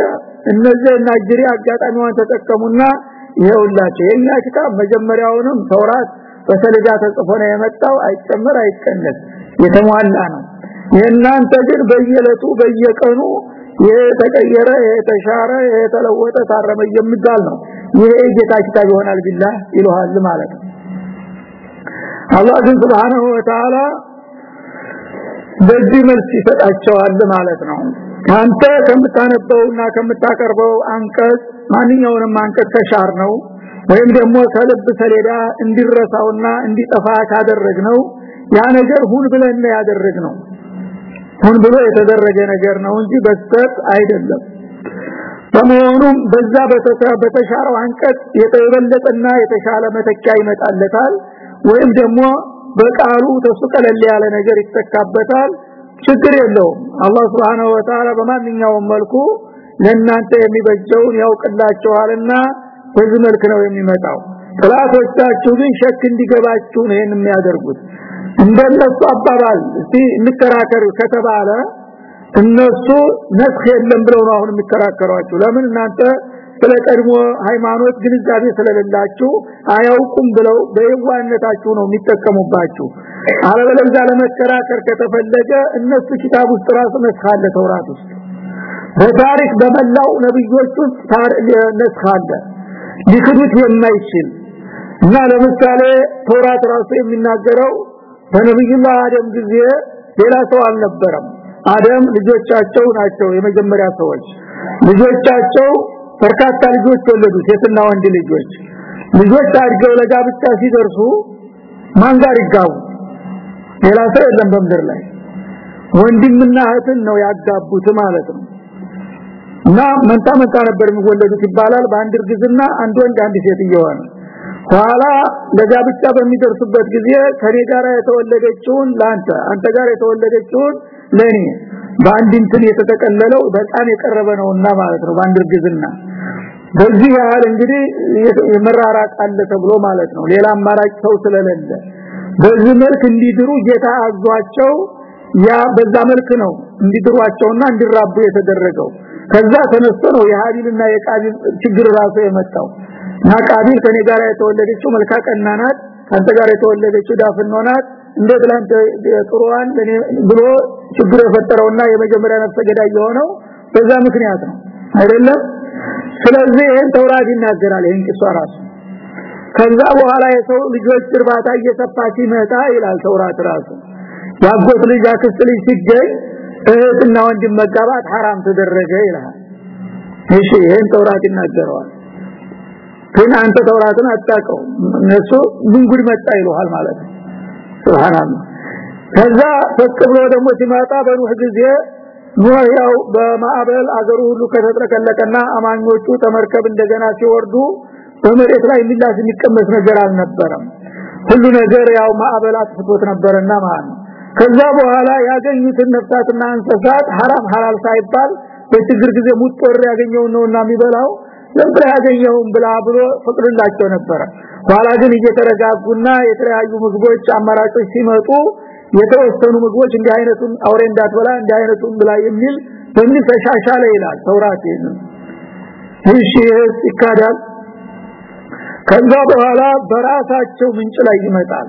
እነዚህ ናጅሪ አጋጣሚዋን ተጠቀሙና ይኸውላችሁ የኛ ኪታብ መጀመሪያውንም ተውራት በሰሌዳ ተጽፎ ነው የመጣው። አይጨመር አይቀነስ የተሟላ ነው። የእናንተ ግን በየለቱ በየቀኑ የተቀየረ የተሻረ የተለወጠ ታረመ የሚባል ነው። ይሄ ጌታ ኪታብ ይሆናል ቢላህ ይልሃል ማለት ነው አላህ ግን Subhanahu Wa Ta'ala በዚህ መልስ ይሰጣቸዋል ማለት ነው። አንተ ከምታነበውና ከምታቀርበው አንቀጽ ማንኛውንም አንቀጽ ተሻር ነው ወይም ደግሞ ከልብ ሰሌዳ እንዲረሳውና እንዲጠፋ ካደረግነው ያ ነገር ሁን ብለን ያደረግነው። ሁን ብሎ የተደረገ ነገር ነው እንጂ በስተት አይደለም። በመሆኑም በዛ በተሻረው አንቀጽ የተበለጠና የተሻለ መተኪያ ይመጣለታል ወይም ደግሞ በቃሉ ተሱ ቀለል ያለ ነገር ይተካበታል። ችግር የለውም። አላህ Subhanahu Wa Ta'ala በማንኛውም መልኩ ለእናንተ የሚበጀውን ያውቅላችኋልና በዚህ መልክ ነው የሚመጣው። ጥላቶቻችሁ ግን ሸክ እንዲገባችሁ ነው የሚያደርጉት። እንደነሱ አባባል እስቲ እንከራከር ከተባለ እነሱ ነስኽ የለም ብለው ነው አሁን የሚከራከሯችሁ። ለምን እናንተ ስለ ቀድሞ ሃይማኖት ግንዛቤ ስለሌላችሁ አያውቁም ብለው በየዋነታችሁ ነው የሚጠቀሙባችሁ። አለበለዚያ ለመከራከር ከተፈለገ እነሱ ኪታብ ውስጥ ራሱ መስካለ ተውራት ውስጥ። በታሪክ በመላው ነብዮች ውስጥ ነስካለ ሊክዱት የማይችል እና ለምሳሌ ተውራት ራሱ የሚናገረው በነብዩላህ አደም ጊዜ ሌላ ሰው አልነበረም። አደም ልጆቻቸው ናቸው የመጀመሪያ ሰዎች። ልጆቻቸው በርካታ ልጆች ወለዱ። ሴትና ወንድ ልጆች። ልጆች አድገው ለጋብቻ ሲደርሱ ማን ጋር ይጋቡ? ሌላ ሰው የለም በምድር ላይ። ወንድምና እህትን ነው ያጋቡት ማለት ነው። እና መንታ መንታ ነበር የሚወለዱት ይባላል። በአንድ እርግዝና አንድ ወንድ አንድ ሴት እየሆነ ኋላ ለጋብቻ በሚደርሱበት ጊዜ ከኔ ጋር የተወለደችውን ላንተ አንተ ጋር የተወለደችውን ለኔ በአንድ እንትን የተጠቀለለው በጣም የቀረበ ነውና ማለት ነው በአንድ እርግዝና በዚህ ያህል እንግዲህ የመራራቅ አለ ተብሎ ማለት ነው። ሌላ አማራጭ ሰው ስለሌለ በዚህ መልክ እንዲድሩ ጌታ አዟቸው። ያ በዛ መልክ ነው እንዲድሯቸውና እንዲራቡ የተደረገው። ከዛ ተነስቶ ነው የሃቢልና የቃቢል ችግር ራሱ የመጣው። እና ቃቢል ከኔ ጋር የተወለደችው መልካ ቀናናት ካንተ ጋር የተወለደችው ዳፍኖናት እንዴት ላንተ ጥሩዋን? ብሎ ችግር የፈጠረውና የመጀመሪያ ነፍሰ ገዳይ የሆነው በዛ ምክንያት ነው። አይደለም ስለዚህ ይሄን ተውራት ይናገራል ይሄን ቂሷ ራሱ ከዛ በኋላ የሰው ልጆች እርባታ እየሰፋ ሲመጣ ይላል ተውራት ራሱ ያጎት ልጅ አክስት ልጅ ሲገኝ እህትና ወንድም መጋባት حرام ተደረገ ይላል እሺ ይሄን ተውራት ይናገረዋል ግን አንተ ተውራትን አጣቀው እነሱ ምን ጉድ መጣ ይሉሃል ማለት ነው ሱብሃንአላህ ከዛ ፈቅብሎ ደግሞ ሲመጣ በሩህ ጊዜ ኖህ በማዕበል አገሩ ሁሉ ከተጥረቀለቀና አማኞቹ ተመርከብ እንደገና ሲወርዱ በመሬት ላይ ሚላስ የሚቀመስ ነገር አልነበረም። ሁሉ ነገር ያው ማዕበል አጥፍቶት ነበርና ማለት ከዛ በኋላ ያገኙትን ነፍሳትና እንስሳት ሐራም ሐላል ሳይባል በችግር ጊዜ ሙጥጦር ያገኘው ነውና የሚበላው ለምን ያገኘውም ብላ ብሎ ፍቅርላቸው ነበረ። በኋላ ግን እየተረጋጉና የተለያዩ ምግቦች አማራጮች ሲመጡ የተወሰኑ ምግቦች እንዲህ አይነቱን አውሬ እንዳትበላ እንዲህ አይነቱን ብላ የሚል በምን ተሻሻለ ይላል ተውራት እሺ ይካዳል። ከዛ በኋላ በራሳቸው ምንጭ ላይ ይመጣል።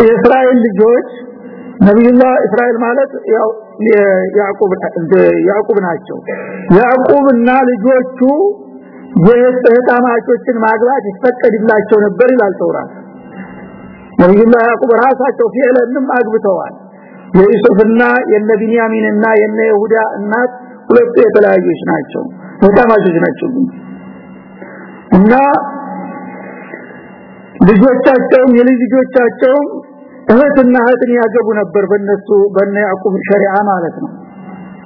የእስራኤል ልጆች ነብዩላህ እስራኤል ማለት ያው ያዕቆብ ናቸው። ያዕቆብና ልጆቹ የህፃማቾችን ማግባት ይፈቀድላቸው ነበር ይላል ተውራት ነብዩላህ ያዕቆብ ራሳቸው ፊዕለንም አግብተዋል። የዩሱፍና የነ ቢንያሚንና የነ ይሁዳ እናት ሁለቱ የተለያዩች ናቸው ህፃማቾች ናቸው። እና ልጆቻቸውም የልጅ ልጆቻቸውም እህትና እህትን ያገቡ ነበር በእነሱ በነ ያዕቆብ ሸሪዓ ማለት ነው።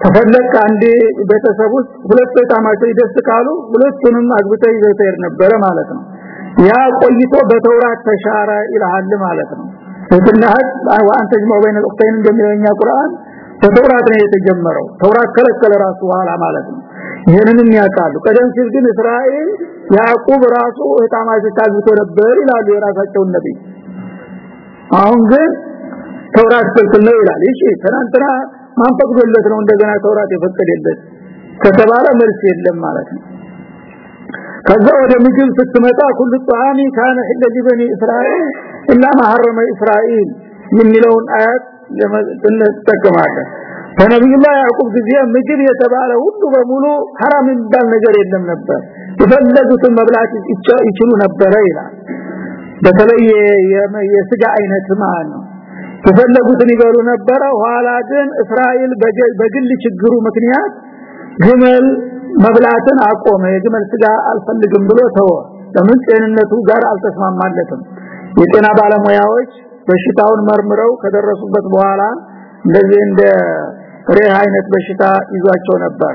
ተፈለቀ አንዴ ቤተሰብ ውስጥ ሁለት በጣማቸው ደስ ካሉ ሁለቱንም አግብተው ይዘው ነበረ ማለት ነው ያ ቆይቶ በተውራት ተሻረ ይልሃል ማለት ነው። ወጥናት አንተ ጅማው በይነ እንደሚለኛ ቁርአን በተውራት ነው የተጀመረው። ተውራት ከለከለ ራሱ ኋላ ማለት ነው። ይህንንም ያውቃሉ። ቀደም ሲል ግን እስራኤል ያዕቆብ ራሱ እጣማጅ ታግቶ ነበር ይላሉ የራሳቸው ነብይ አሁን ግን ተውራት ክልክል ነው ይላል። እሺ ትናንትና ማን ፈቅዶለት ነው እንደገና ተውራት የፈቀደለት? ከተባለ መልስ የለም ማለት ነው። ከዛ ወደ ምግብ ስትመጣ ሁሉ ጧሚ ካነ ህለ ሊበኒ እስራኤል ኢላ ማሐረመ እስራኤል የሚለውን አያት ለመጥቀማለን በነብዩላህ ያዕቆብ ጊዜ ምግብ የተባለ ሁሉ በሙሉ ሐራም የሚባል ነገር የለም ነበር የፈለጉትን መብላት ይችሉ ነበረ ይላል በተለይ የስጋ አይነት ማለት ነው የፈለጉትን ይበሉ ነበረ ኋላ ግን እስራኤል በግል ችግሩ ምክንያት ግመል መብላትን አቆመ። የግመል ስጋ አልፈልግም ብሎ ተወ። ለምን ጤንነቱ ጋር አልተስማማለትም? የጤና ባለሙያዎች በሽታውን መርምረው ከደረሱበት በኋላ እንደዚህ እንደ ሬህ አይነት በሽታ ይዟቸው ነበረ።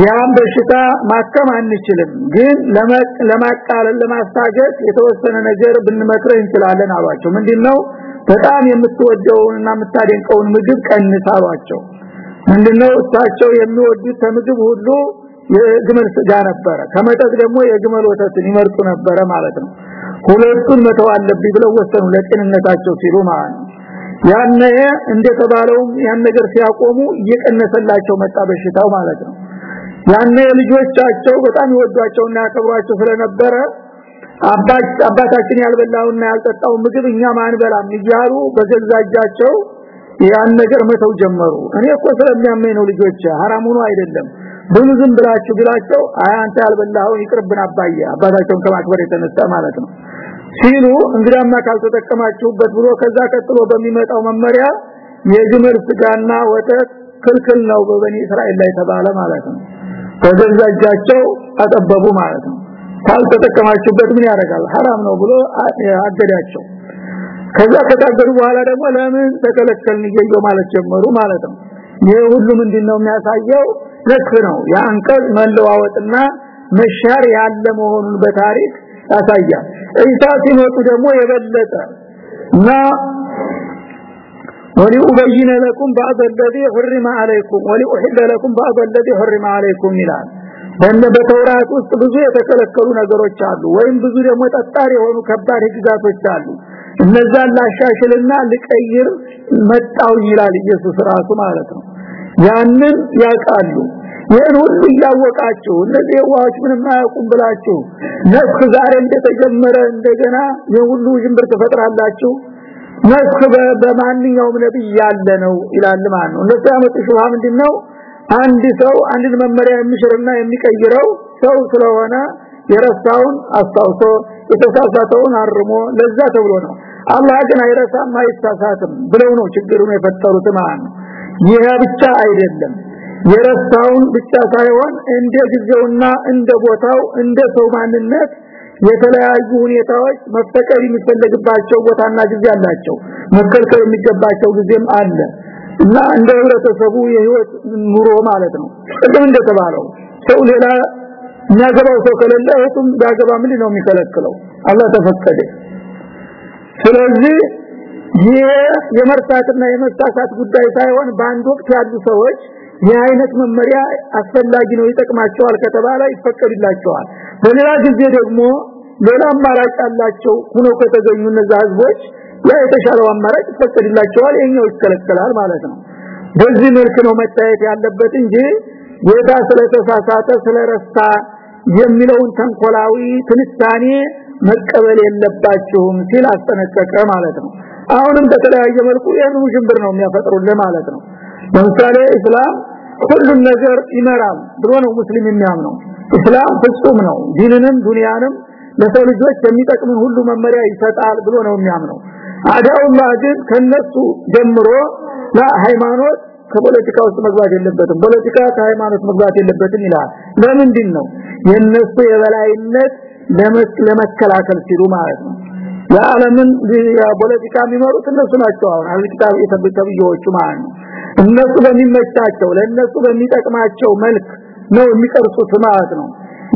ያን በሽታ ማከም አንችልም ግን ለማቃለል ለማስታገስ የተወሰነ ነገር ብንመክረው እንችላለን አሏቸው። ምንድነው? በጣም የምትወደውንና የምታደንቀውን ምግብ ቀንስ አሏቸው ምንድነው? እሳቸው የሚወዱት ከምግብ ሁሉ የግመል ስጋ ነበረ። ከመጠጥ ደግሞ የግመል ወተትን ይመርጡ ነበረ ማለት ነው። ሁለቱን መተው አለብኝ ብለው ወሰኑ ለጤንነታቸው ሲሉ ማለት ነው። ያነ እንደተባለው ያን ነገር ሲያቆሙ እየቀነሰላቸው መጣ በሽታው ማለት ነው። ያኔ ልጆቻቸው በጣም ይወዷቸውና ያከብሯቸው ስለነበረ አባታችን ያልበላውና ያልጠጣው ምግብ እኛ ማንበላም እያሉ በገዛጃቸው ያን ነገር መተው ጀመሩ። እኔ እኮ ስለሚያመኝ ነው ልጆች ሆኖ አይደለም። ብዙ ዝም ብላችሁ ብላቸው አንተ ያልበላው ይቅርብን አባዬ። አባታቸውን ከማክበር የተነሳ ማለት ነው። ሲሉ እንግዳማ ካልተጠቀማችሁበት ብሎ ከዛ ቀጥሎ በሚመጣው መመሪያ የግመል ስጋና ወተት ክልክል ነው በበኒ እስራኤል ላይ ተባለ ማለት ነው። ተዘዛጃቸው አጠበቡ ማለት ነው። ካልተጠቀማችሁበት ምን ያደርጋል? ሐራም ነው ብሎ አገዳቸው ከዛ ከታገዱ በኋላ ደግሞ ለምን ተከለከልን ይገየው ማለት ጀመሩ ማለት ነው ይሄ ሁሉ ምንድነው የሚያሳየው ልክ ነው የአንቀጽ መለዋወጥና መሻር ያለ መሆኑን በታሪክ ያሳያል ኢሳ ሲመጡ ደግሞ የበለጠ እና ولأبين لكم بعض الذي حرم عليكم ولأحل لكم بعض الذي حرم عليكم ይላል በእነ በተውራት ውስጥ ብዙ የተከለከሉ ነገሮች አሉ ወይም ብዙ ደግሞ ጠጣር የሆኑ ከባድ ህግጋቶች አሉ እነዛን ላሻሽልና ልቀይር መጣው ይላል ኢየሱስ ራሱ ማለት ነው። ያንን ያውቃሉ። ይህን ሁሉ እያወቃችሁ እነዚህ ዋዎች ምንም አያውቁም ብላችሁ ነፍስ ዛሬ እንደተጀመረ እንደገና የሁሉ ጅምብር ትፈጥራላችሁ? ነፍስ በማንኛውም ነብይ ያለ ነው ይላል ማለት ነው። እነሱ ያመጡ ሹሃ ምንድነው? አንድ ሰው አንድን መመሪያ የሚሽርና የሚቀይረው ሰው ስለሆነ የረሳውን አስታውሶ የተሳሳተውን አርሞ ለዛ ተብሎ ነው አላህ ግን አይረሳም አይሳሳትም ብለው ነው ችግሩን የፈጠሩት ማለት ይሄ ብቻ አይደለም። የረሳውን ብቻ ሳይሆን እንደ ጊዜውና እንደ ቦታው እንደ ሰው ማንነት የተለያዩ ሁኔታዎች መፈቀድ የሚፈልግባቸው ቦታና ጊዜ አላቸው። መከልከል የሚገባቸው ጊዜም አለ እና እንደ ህብረተሰቡ የህይወት ኑሮ ማለት ነው። ቅድም እንደተባለው ሰው ሌላ የሚያገባው ሰው ከሌለ እህቱም ቢያገባ ምንድን ነው የሚከለክለው? አላህ ተፈቀደ ስለዚህ ይህ የመርሳትና የመሳሳት ጉዳይ ሳይሆን በአንድ ወቅት ያሉ ሰዎች ይህ አይነት መመሪያ አስፈላጊ ነው ይጠቅማቸዋል ከተባለ ይፈቀድላቸዋል። በሌላ ጊዜ ደግሞ ሌላ አማራጭ ያላቸው ሆኖ ከተገኙ እነዛ ህዝቦች ያ የተሻለው አማራጭ ይፈቀድላቸዋል ይሄኛው ይከለከላል ማለት ነው። በዚህ መልክ ነው መታየት ያለበት እንጂ ጌታ ስለተሳሳተ ስለረሳ የሚለውን ተንኮላዊ ትንታኔ መቀበል የለባችሁም ሲል አስጠነቀቀ ማለት ነው። አሁንም በተለያየ መልኩ ይህን ውዥንብር ነው የሚያፈጥሩልን ማለት ነው። ለምሳሌ እስላም ሁሉም ነገር ይመራል ብሎ ነው ሙስሊም የሚያምነው። እስላም ፍጹም ነው። ዲንንም ዱንያንም ለሰው ልጆች የሚጠቅምን ሁሉ መመሪያ ይሰጣል ብሎ ነው የሚያምነው። አዳውላህ ግን ከነሱ ጀምሮ ለሃይማኖት ከፖለቲካ ውስጥ መግባት የለበትም። ፖለቲካ ከሃይማኖት መግባት የለበትም ይላል። ለምንድን ነው? የነሱ የበላይነት ለመከላከል ሲሉ ማለት ነው። የዓለምን ፖለቲካ የሚመሩት እነሱ ናቸው አሁን። አልኪታብ የተበተብዮቹ ማለት ነው። እነሱ በሚመቻቸው ለነሱ በሚጠቅማቸው መልክ ነው የሚቀርጹት ማለት ነው።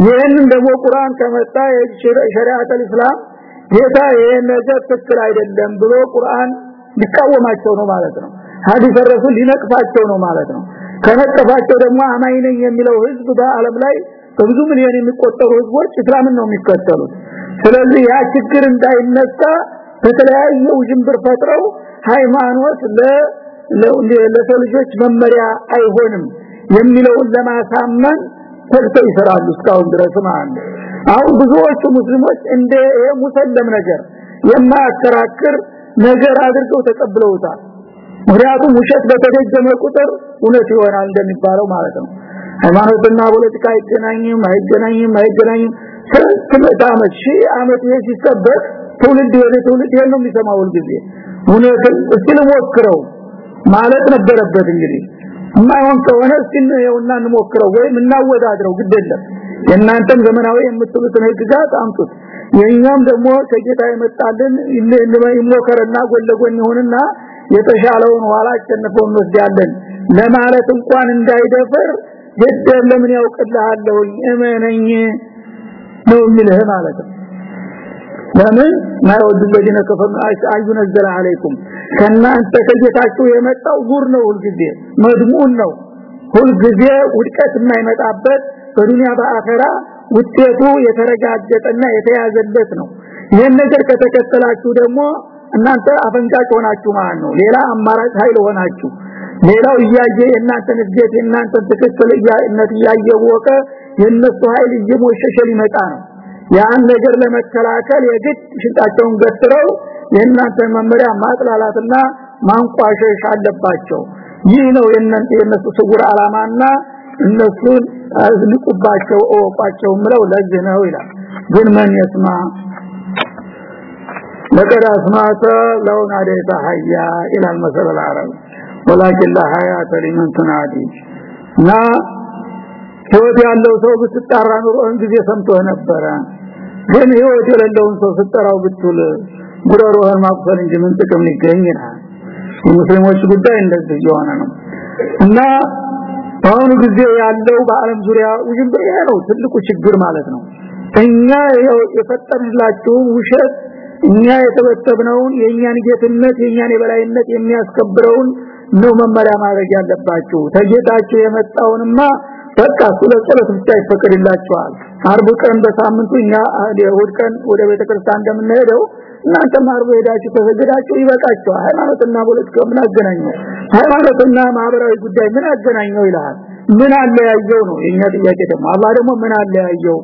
ይህንን ደግሞ ቁርአን ከመጣ የሸሪዓት እስላም ጌታ ይሄን ነገር ትክክል አይደለም ብሎ ቁርአን ሊቃወማቸው ነው ማለት ነው። ሐዲስ ረሱል ሊነቅፋቸው ነው ማለት ነው። ከነቀፋቸው ደግሞ አማኝ ነኝ የሚለው ህዝብ በአለም ላይ በብዙ ሚሊዮን የሚቆጠሩ ህዝቦች እስላምን ነው የሚከተሉት። ስለዚህ ያ ችግር እንዳይነሳ በተለያየ ውጅንብር ፈጥረው ሃይማኖት ለሰው ልጆች መመሪያ አይሆንም የሚለውን ለማሳመን ተግተው ይሰራሉ እስካሁን ድረስ ማለት አሁን ብዙዎቹ ሙስሊሞች እንደ ሙሰለም ነገር የማያከራክር ነገር አድርገው ተቀብለውታል። ምክንያቱም ውሸት በተደገመ ቁጥር እውነት ይሆናል እንደሚባለው ማለት ነው ሃይማኖትና ፖለቲካ አይገናኝም አይገናኝም አይገናኝም። ስንት ዓመት ሺህ ዓመት ትውልድ ወደ ትውልድ ይሄን ነው ጊዜ። እውነትን እስቲ ልሞክረው ማለት ነበረበት እንግዲህ። የማይሆን ከሆነ እስቲ ይኸውና እንሞክረው ወይም እናወዳድረው ግደለም የእናንተም ዘመናዊ የምትሉትን ህግጋት አምጡት። የኛም ደግሞ ከጌታ የመጣልን ይሞከርና ጎለጎን ይሁንና የተሻለውን ኋላ አሸንፈውን ወስዳለን ለማለት እንኳን እንዳይደፈር ገደር ለምን ያውቅልሃለሁኝ? እመነኝ ነው የሚልህ ማለት ነው። ለምን? ማይወዱ ለዲነ ከፈሩ አዩ ነዘለ አለይኩም። ከናንተ ከጌታችሁ የመጣው ጉር ነው ሁልጊዜ መድሙን ነው። ሁልጊዜ ውድቀት የማይመጣበት በዱንያ በአኺራ ውጤቱ የተረጋገጠና የተያዘለት ነው። ይሄን ነገር ከተከተላችሁ ደግሞ እናንተ አፈንጫጭ ሆናችሁ ማለት ነው። ሌላ አማራጭ ኃይል ሆናችሁ ሌላው እያየ የእናንተን እድገት የእናንተን ትክክለኛነት እያየወቀ የነሱ ኃይል እየሞሸሸ ሊመጣ ነው ያን ነገር ለመከላከል የግድ ሽንጣቸውን ገትረው የእናንተን መመሪያ ማጥላላትና ማንቋሸሽ አለባቸው ይህ ነው የነሱ ስውር አላማና እነሱን አዝልቁባቸው ኦቋቸው ምለው ለዚህ ነው ይላል ግን ማን ይስማ لقد اسمعت لو ناديت حيا الى المثل ወላኪን ለሐያተ ሊመን ተናዲ ና ህይወት ያለው ሰው ብትጣራ ኑሮን ጊዜ ሰምቶ ነበረ። ግን ህይወት የሌለውን ሰው ስትጠራው ብትል ጉሮሮህን ማቁሰል እንጂ ምን ጥቅም ሊገኝ ይላል? የሙስሊሞች ጉዳይ እንደዚህ የሆነ ነው። እና በአሁኑ ጊዜ ያለው በአለም ዙሪያ ውዥንብር ነው ትልቁ ችግር ማለት ነው። እኛ የፈጠርላችሁን ውሸት እኛ የተበተብነውን የእኛን ጌትነት የእኛን የበላይነት የሚያስከብረውን ነው መመሪያ ማድረግ ያለባችሁ። ተጌታችሁ የመጣውንማ በቃ ስለጸሎት ብቻ ይፈቀድላችኋል አርብ ቀን በሳምንቱ እኛ እሑድ ቀን ወደ ቤተክርስቲያን እንደምንሄደው እናንተ ማርቦ ሄዳችሁ ተሰግዳችሁ ይበቃችኋል። ሃይማኖትና ፖለቲካ ምን አገናኘው? ሃይማኖትና ማህበራዊ ጉዳይ ምን አገናኘው ይላል? ምን አለያየው ነው? የኛ ጥያቄ ደግሞ አላህ ደግሞ ምን አለያየው?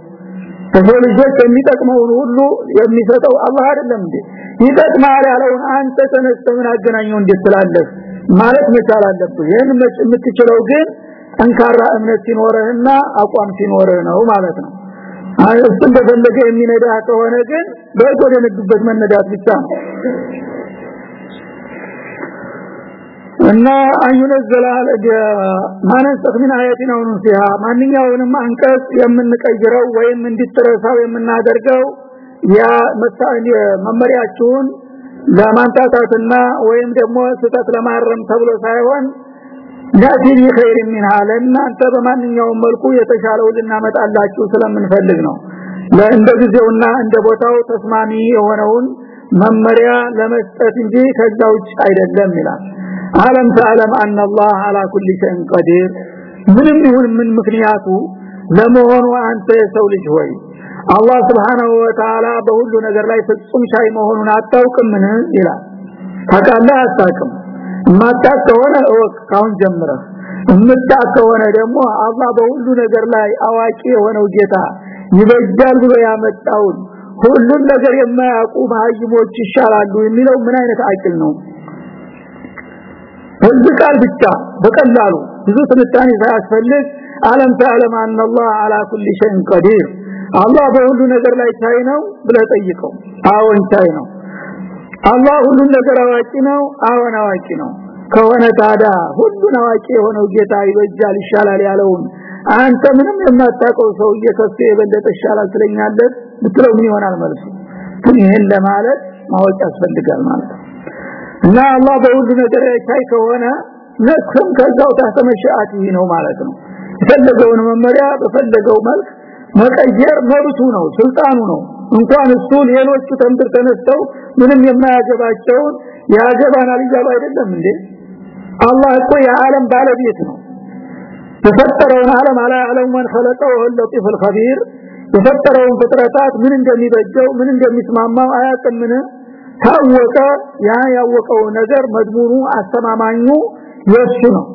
ለሰው ልጆች የሚጠቅመውን ሁሉ የሚሰጠው አላህ አይደለም እንዴ? ይጠቅማል ያለውን አንተ ተነስተህ ምን አገናኘው እንዴት ትላለህ ማለት መቻል አለብህ። ይሄን የምትችለው ግን ጠንካራ እምነት ሲኖርህና አቋም ሲኖርህ ነው ማለት ነው። እሱ እንደፈለገ የሚነዳ ከሆነ ግን በእርጎ ወደነግበት መነዳት ብቻ ነው። እና አይነዘላል ማነሰት ምን አያቲና ወንሲያ ማንኛውንም አንቀጽ የምንቀይረው ወይም እንዲተረሳው የምናደርገው ያ መመሪያችሁን ለማንጣጣትና ወይም ደግሞ ስህተት ለማረም ተብሎ ሳይሆን ናቲ ኸይር ሚንሃ ለእናንተ በማንኛውም መልኩ የተሻለው ልናመጣላችሁ ስለምንፈልግ ነው። ለእንደ ጊዜውና እንደ ቦታው ተስማሚ የሆነውን መመሪያ ለመስጠት እንጂ ከዛ ውጭ አይደለም ይላል። አለም ተዓለም አን አላህ አላ ኩል ሸይን ቀዲር። ምንም ይሁን ምን ምክንያቱ ለመሆኑ አንተ የሰው ልጅ ሆይ አላህ Subhanahu Wa Ta'ala በሁሉ ነገር ላይ ፍጹም ሻይ መሆኑን አታውቅምን? ይላል። ታውቃለህ? አታውቅም። ማታውቅ ከሆነ እወቅ ካሁን ጀምረህ። እምታውቅ ከሆነ ደግሞ አላህ በሁሉ ነገር ላይ አዋቂ የሆነው ጌታ ይበጃል ብሎ ያመጣውን ሁሉም ነገር የማያውቁ መሀይሞች ይሻላሉ የሚለው ምን አይነት አቅል ነው? በዚህ ቃል ብቻ በቀላሉ ብዙ ትንታኔ ሳያስፈልግ አለም ተዓለም አን አላ ኩል ሸይን ቀዲር አላህ በሁሉ ነገር ላይ ቻይ ነው ብለህ ጠይቀው። አዎን ቻይ ነው። አላህ ሁሉን ነገር አዋቂ ነው። አዎን አዋቂ ነው። ከሆነ ታዳ ሁሉን አዋቂ የሆነው ጌታ ይበጃል ይሻላል ያለውን አንተ ምንም የማታውቀው ሰው እየከፈ የበለጠ ይሻላል ስለኛለት ብትለው ምን ይሆናል መልሱ? ግን ይሄን ለማለት ማወቅ ያስፈልጋል ማለት እና አላህ በሁሉ ነገር ቻይ ከሆነ ነክም ከዛው ታተመሻአት ነው ማለት ነው። የፈለገውን መመሪያ በፈለገው መልክ መቀየር መብቱ ነው ስልጣኑ ነው እንኳን እሱ ሌሎቹ ተምድር ተነስተው ምንም የማያገባቸውን ያገባናል እያሉ አይደለም እንዴ አላህ እኮ የዓለም ባለቤት ነው የፈጠረውን ዓለም አላ ዓለም ማን خلقه اللطيف الخبير የፈጠረውን ፍጥረታት ምን እንደሚበጀው ምን እንደሚስማማው አያውቅምን ታወቀ ያ ያወቀው ነገር መድሙኑ አስተማማኙ የሱ ነው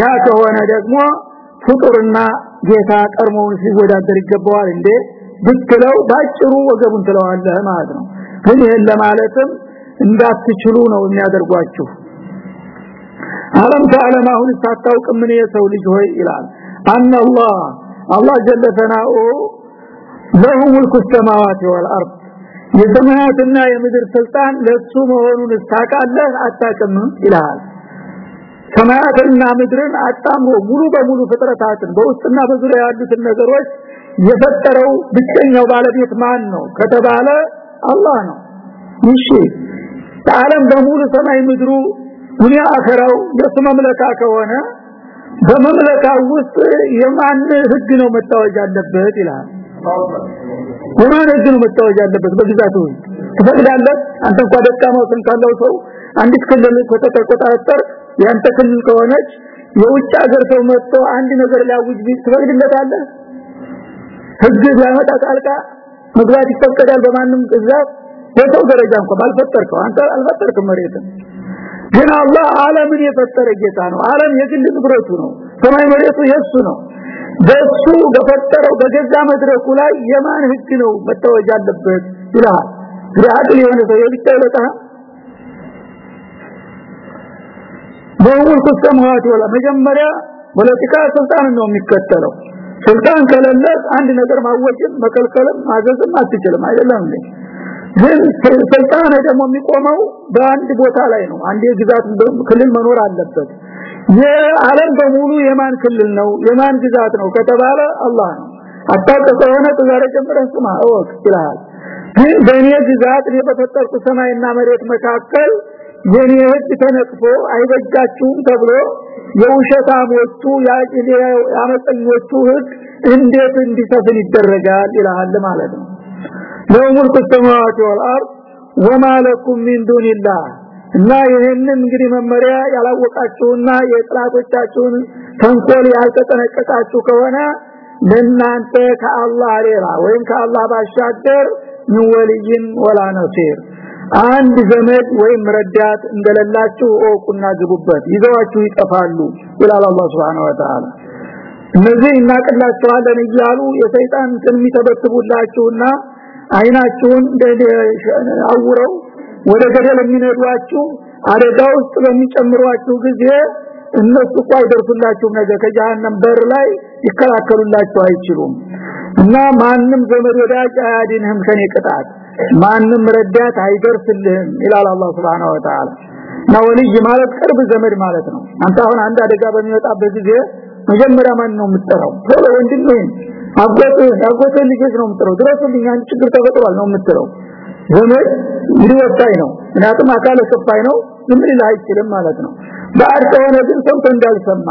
ያ ከሆነ ደግሞ ፍጡርና ጌታ ቀርሞውን ሲወዳደር ይገባዋል እንዴ? ብትለው ባጭሩ ወገቡን ትለዋለህ ማለት ነው። ግን ይሄን ለማለትም እንዳትችሉ ነው የሚያደርጓችሁ። አለም ተዓለም አሁን ሳታውቅ ምን የሰው ልጅ ሆይ ይላል። አን አላህ አላህ ጀለ ሰናኡ ለሁ ሙልኩ ሰማዋት ወልአርድ የሰማያትና የምድር ስልጣን ለሱ መሆኑን ታውቃለህ? አታውቅም ይላል ሰማያትና ምድርን አጣምሮ ሙሉ በሙሉ ፍጥረታትን በውስጥና በዙሪያ ያሉትን ነገሮች የፈጠረው ብቸኛው ባለቤት ማን ነው ከተባለ አላህ ነው። እሺ ዓለም በሙሉ ሰማይ ምድሩ ዱንያ አኸራው የሱ መምለካ ከሆነ በመምለካው ውስጥ የማን ህግ ነው መታወጅ አለበት ይላል? የማን ህግ ነው መታወጅ አለበት በግዛቱ ትፈቅዳለህ? አንተ እንኳን ደካማው ስም ካለው ሰው አንዲት ክልል ከተቆጣጠር ያንተ ክልል ከሆነች የውጭ ሀገር ሰው መጥቶ አንድ ነገር ሊያውጅ ቢል ትፈቅድለታለህ? ህግ ሊያመጣ ጣልቃ መግባት ይፈቀዳል በማንም ግዛት በሰው ደረጃ እንኳን ባልፈጠርከው አንተ አልፈጠርክም መሬትን። ግን አላህ ዓለምን የፈጠረ ጌታ ነው። ዓለም የግል ንብረቱ ነው። ሰማይ መሬቱ የሱ ነው። በሱ በፈጠረው በገዛ መድረኩ ላይ የማን ህግ ነው መታወጅ አለበት ይላል ግራድ የሆነ ሰው የብቻ ይለጣ በሙልኩ ሰማዋት ወላ መጀመሪያ ፖለቲካ ስልጣን ነው የሚከተለው። ስልጣን ከሌለ አንድ ነገር ማወጅም መከልከልም ማዘዝም አትችልም። አይደለም እንዴ? ግን ስልጣን ደግሞ የሚቆመው በአንድ ቦታ ላይ ነው። አንድ የግዛት ክልል መኖር አለበት። የዓለም በሙሉ የማን ክልል ነው? የማን ግዛት ነው ከተባለ አላህ ነው። አጣቀ ከሆነ ጀምረህ ስማ እወቅ ይላል ግን በእኔ ግዛት እኔ በፈጠርኩ ሰማይና መሬት መካከል የኔ ህግ ተነቅፎ አይበጃችሁም ተብሎ የውሸታሞቹ ያመፀኞቹ ህግ እንዴት እንዲሰፍን ይደረጋል ይላል ማለት ነው። ለሙልኩ ሰማዋት ወልአርድ ወማ ለኩም ሚን ዱንላህ እና ይሄንን እንግዲህ መመሪያ ያላወቃችሁና የጥላቶቻችሁን ተንኮል ያልተጠነቀቃችሁ ከሆነ ለናንተ ከአላህ ሌላ ወይም ከአላህ ባሻገር ምን ወልይን ወላ ነሲር አንድ ዘመድ ወይም ረዳት እንደሌላችሁ ኦቁና ግቡበት ይዘዋችሁ ይጠፋሉ ይላል አላህ Subhanahu Wa Ta'ala እነዚህ እናቅላችኋለን እያሉ የሰይጣን ትንሚ ተበትቡላችሁና አይናችሁን አውረው ወደ ገደል የሚነዷችሁ አደጋ ውስጥ በሚጨምሯችሁ ጊዜ እነሱ እኮ አይደርሱላችሁም ነገ ከጀሃነም በር ላይ ይከላከሉላችሁ አይችሉም። እና ማንም ዘመድ ወዳጅ አያድንህም ከኔ ቅጣት ማንም ረዳት አይደርስልህም ይላል አላህ Subhanahu Wa Ta'ala እና ወልይ ማለት ቅርብ ዘመድ ማለት ነው። አንተ አሁን አንድ አደጋ በሚወጣበት ጊዜ መጀመሪያ ማን ነው የምትጠራው? ቶሎ ወንድምህን አጎት አጎት ልጅ ነው የምትጠራው። ድረሱልኝ አንድ ችግር ተፈጥሯል ነው የምትለው። ዘመድ ይወጣይ ነው ምክንያቱም አካለ ከፋይ ነው ምን ሊል አይችልም ማለት ነው። ባዕድ ከሆነ ግን ሰምቶ እንዳልሰማ።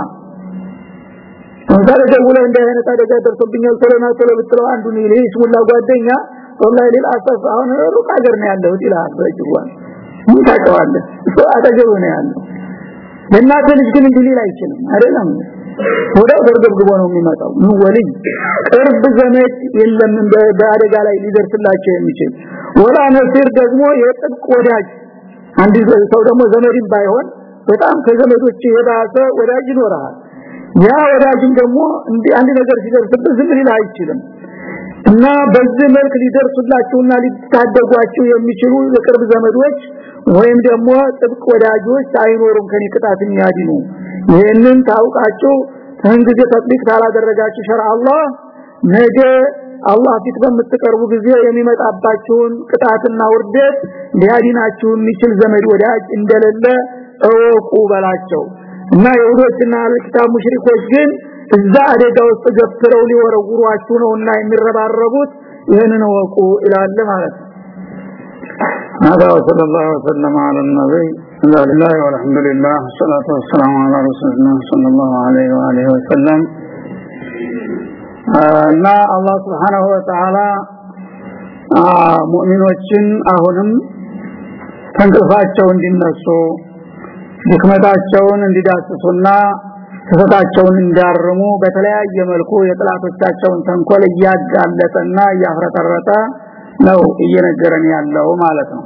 እንዛለ ደውለ እንደ አይነት አደጋ ደርሶብኛል ቶሎና ቶሎ ብትለው አንዱን ይስሙላ ጓደኛ ወላሂ አሰፍ አሁን ሩቅ ሀገር ነው ያለው ይላል በጅዋን ምን ታውቀዋለህ? አጠገቡ ነው ያለው። ለእናተ ልጅ ግን እንዲህ ሊል አይችልም። አይደለም? ወደ ተርገብግቦ ነው የሚመጣው። ምን ወልይ ቅርብ ዘመድ የለም በአደጋ ላይ ሊደርስላቸው የሚችል። ወላ ነሲር ደግሞ የጥብቅ ወዳጅ። አንድ ሰው ደግሞ ዘመድም ባይሆን በጣም ከዘመዶች የባሰ ወዳጅ ይኖራል። ያ ወዳጅም ደግሞ አንድ ነገር ሲደርስበት ዝም ሊል አይችልም እና በዚህ መልክ ሊደርሱላችሁና ሊታደጓችሁ የሚችሉ የቅርብ ዘመዶች ወይም ደግሞ ጥብቅ ወዳጆች አይኖሩም ከኔ ቅጣት የሚያድኑ። ይሄንን ታውቃችሁ እንግዲህ ተጥቢቅ ታላደረጋችሁ ሸራ አላህ ነገ አላህ ፊት በምትቀርቡ ጊዜ የሚመጣባችሁን ቅጣትና ውርደት ሊያድናችሁ የሚችል ዘመድ ወዳጅ እንደሌለ እወቁ በላቸው። እና የሁዶችና ለኪታብ ሙሽሪኮች ግን እዛ አደጋ ውስጥ ገፍትረው ሊወረውሯችሁ ነውና የሚረባረቡት ይህንን ወቁ ይላል ማለት ነው هذا وصلى الله وسلم على النبي لا لله والحمد لله والصلاة والسلام على رسول الله صلى الله عليه وآله وسلم እና አላህ Subhanahu Wa Ta'ala ሙእሚኖችን አሁንም ተንቅፋቸው እንዲነሱ ድክመታቸውን እንዲዳስሱና ስህተታቸውን እንዲያርሙ በተለያየ መልኩ የጥላቶቻቸውን ተንኮል እያጋለጠና እያፍረጠረጠ ነው እየነገረን ያለው ማለት ነው።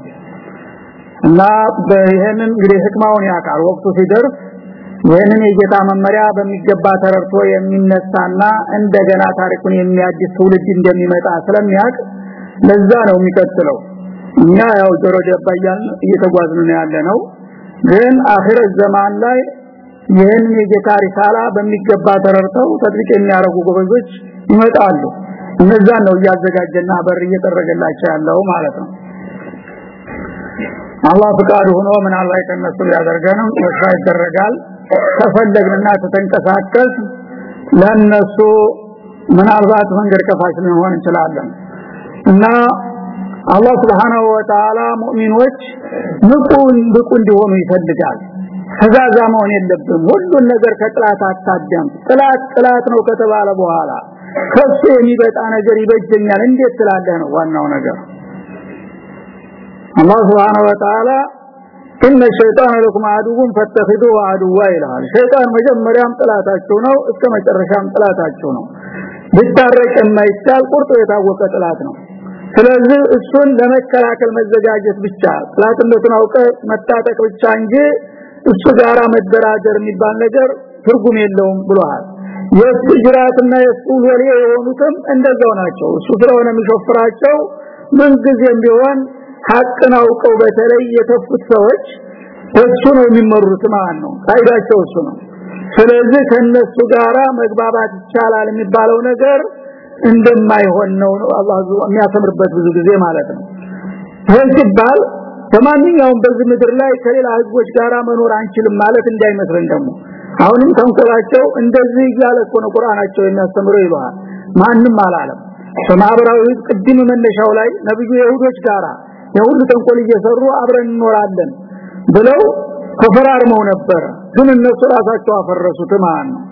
እና በይሄንን እንግዲህ ህክማውን ያቃል ወቅቱ ሲደርስ ይህንን የጌታ መመሪያ በሚገባ ተረድቶ የሚነሳና እንደገና ታሪኩን የሚያድስ ትውልድ እንደሚመጣ ስለሚያቅ ለዛ ነው የሚቀጥለው። እኛ ያው ጆሮ ደባያን እየተጓዝን ያለ ነው ግን አኺረት ዘማን ላይ ይህን የጌታ ሪሳላ በሚገባ ተረድተው ተጥቂቅ የሚያረጉ ጎበዞች ይመጣሉ። እነዛ ነው እያዘጋጀና በር እየጠረገላቸው ያለው ማለት ነው። አላህ ፍቃድ ሆኖ ምናልባት ከነሱ ያደርገንም ወሳ ይደረጋል። ተፈለግንና ተተንቀሳቀስ ለነሱ ምናልባት መንገድ ከፋች ልንሆን እንችላለን። እና አላህ Subhanahu Wa Ta'ala ሙእሚኖች ንቁ እንዲሆኑ ይፈልጋል ፈዛዛ መሆን የለብም ሁሉን ነገር ከጥላት አታዳም ጥላት ጥላት ነው ከተባለ በኋላ ከሱ የሚበጣ ነገር ይበጀኛል። እንዴት ትላለህ ነው ዋናው ነገር። አላህ Subhanahu Wa Ta'ala ኢነ ሸይጣን ለኩም አዱውን ፈተኺዱ አዱዋ ይላል ሸይጣን መጀመሪያም ጥላታቸው ነው እስከ መጨረሻም ጥላታቸው ነው። ሊታረቅ የማይቻል ቁርጦ የታወቀ ጥላት ነው። ስለዚህ እሱን ለመከላከል መዘጋጀት ብቻ ጥላትነቱን አውቀ መታጠቅ ብቻ እንጂ እሱ ጋራ መደራደር የሚባል ነገር ትርጉም የለውም ብሏል የእሱ ጅራትና የእሱ ወሬ የሆኑትም እንደዛው ናቸው። እሱ ስለሆነ የሚሾፍራቸው ምንጊዜም ቢሆን ሀቅን አውቀው በተለይ የተፉት ሰዎች እሱ ነው የሚመሩት ማለት ነው። ፋይዳቸው እሱ ነው። ስለዚህ ከነሱ ጋራ መግባባት ይቻላል የሚባለው ነገር እንደማይሆን ነው። አላህ የሚያስተምርበት ብዙ ጊዜ ማለት ነው። ይህ ሲባል በማንኛውም በዚህ ምድር ላይ ከሌላ ህዝቦች ጋራ መኖር አንችልም ማለት እንዳይመስለን ደግሞ። አሁንም ተንኮላቸው እንደዚህ እያለ እኮ ነው ቁርአናቸው የሚያስተምረው ይሏል ማንም አላለም። በማህበራዊ ቅድም መነሻው ላይ ነብዩ የሁዶች ጋራ የሁሉ ተንኮል እየሰሩ አብረን እንኖራለን ብለው ተፈራርመው ነበር። ግን እነሱ ራሳቸው አፈረሱት ማለት ነው።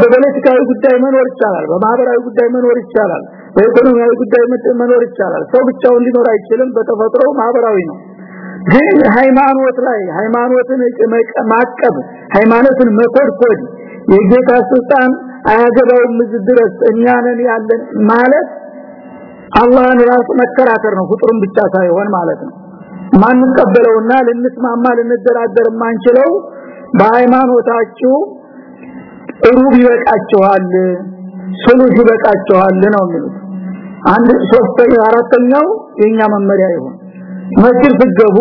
በፖለቲካዊ ጉዳይ መኖር ይቻላል በማህበራዊ ጉዳይ መኖር ይቻላል በኢኮኖሚያዊ ጉዳይ መኖር ይቻላል። ሰው ብቻውን ሊኖር አይችልም። በተፈጥሮ ማህበራዊ ነው። ግን ሃይማኖት ላይ ሃይማኖትን ማቀብ ሃይማኖትን መኮርኮድ የጌታ ስልጣን አያገባውም ድረስ እኛንን ያለን ማለት አላህን ራሱ መከራከር ነው። ፍጡሩን ብቻ ሳይሆን ማለት ነው። ማንቀበለውና ልንስማማ ልንደራደር ማንችለው በሃይማኖታችሁ ሩብ ይበቃችኋል ሱሉስ ይበቃችኋል ነው የሚሉት አንድ ሶስተኛው አራተኛው የኛ መመሪያ ይሁን። መስጊድ ስትገቡ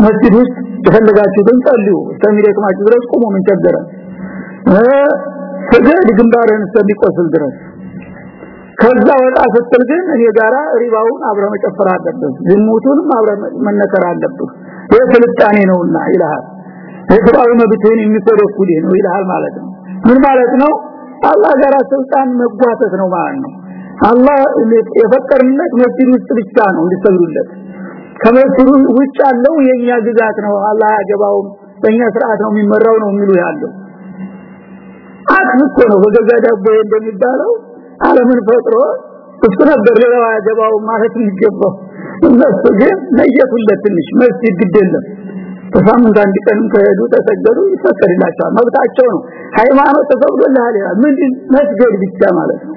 መስጊድ ውስጥ የፈለጋችሁትን ጸልዩ። እስከሚደክማችሁ ድረስ ቁሙ ምን ቸገረ? ስገድ ግንባርህን እስከሚቆስል ድረስ። ከዛ ወጣ ስትል ግን እኔ ጋራ ሪባውን አብረ መጨፈር አለብህ ዝሙቱንም አብረ መነከር አለብህ። ይህ ስልጣኔ ነውና ይልሃል። የሰብአዊ መብትህን የሚኮደኩል ነው ይልሃል ማለት ነው። ምን ማለት ነው? አላህ ጋራ ስልጣን መጓተት ነው ማለት ነው አላህ የፈቀርነት መስጊድ ውስጥ ብቻ ነው እንዲሰግዱለት። ከመስጊዱ ውጭ ያለው የኛ ግዛት ነው። አላህ ያገባውም በእኛ ስርዓት ነው የሚመራው ነው የሚሉ ያለው። አጥምቆ ነው በገዛ ዳቦ እንደሚባለው። ዓለምን ፈጥሮ እሱ ነበር ሌላው ያገባው ማለት የሚገባው። እነሱ ግን ለየቱለት ትንሽ መስጊድ ግደለም በሳምንት አንድ ቀን ከሄዱ ተሰገዱ ይፈቀድላቸዋል። መብታቸው ነው። ሃይማኖት ተፈቅዶልሃል ይላል። ምንድን? መስገድ ብቻ ማለት ነው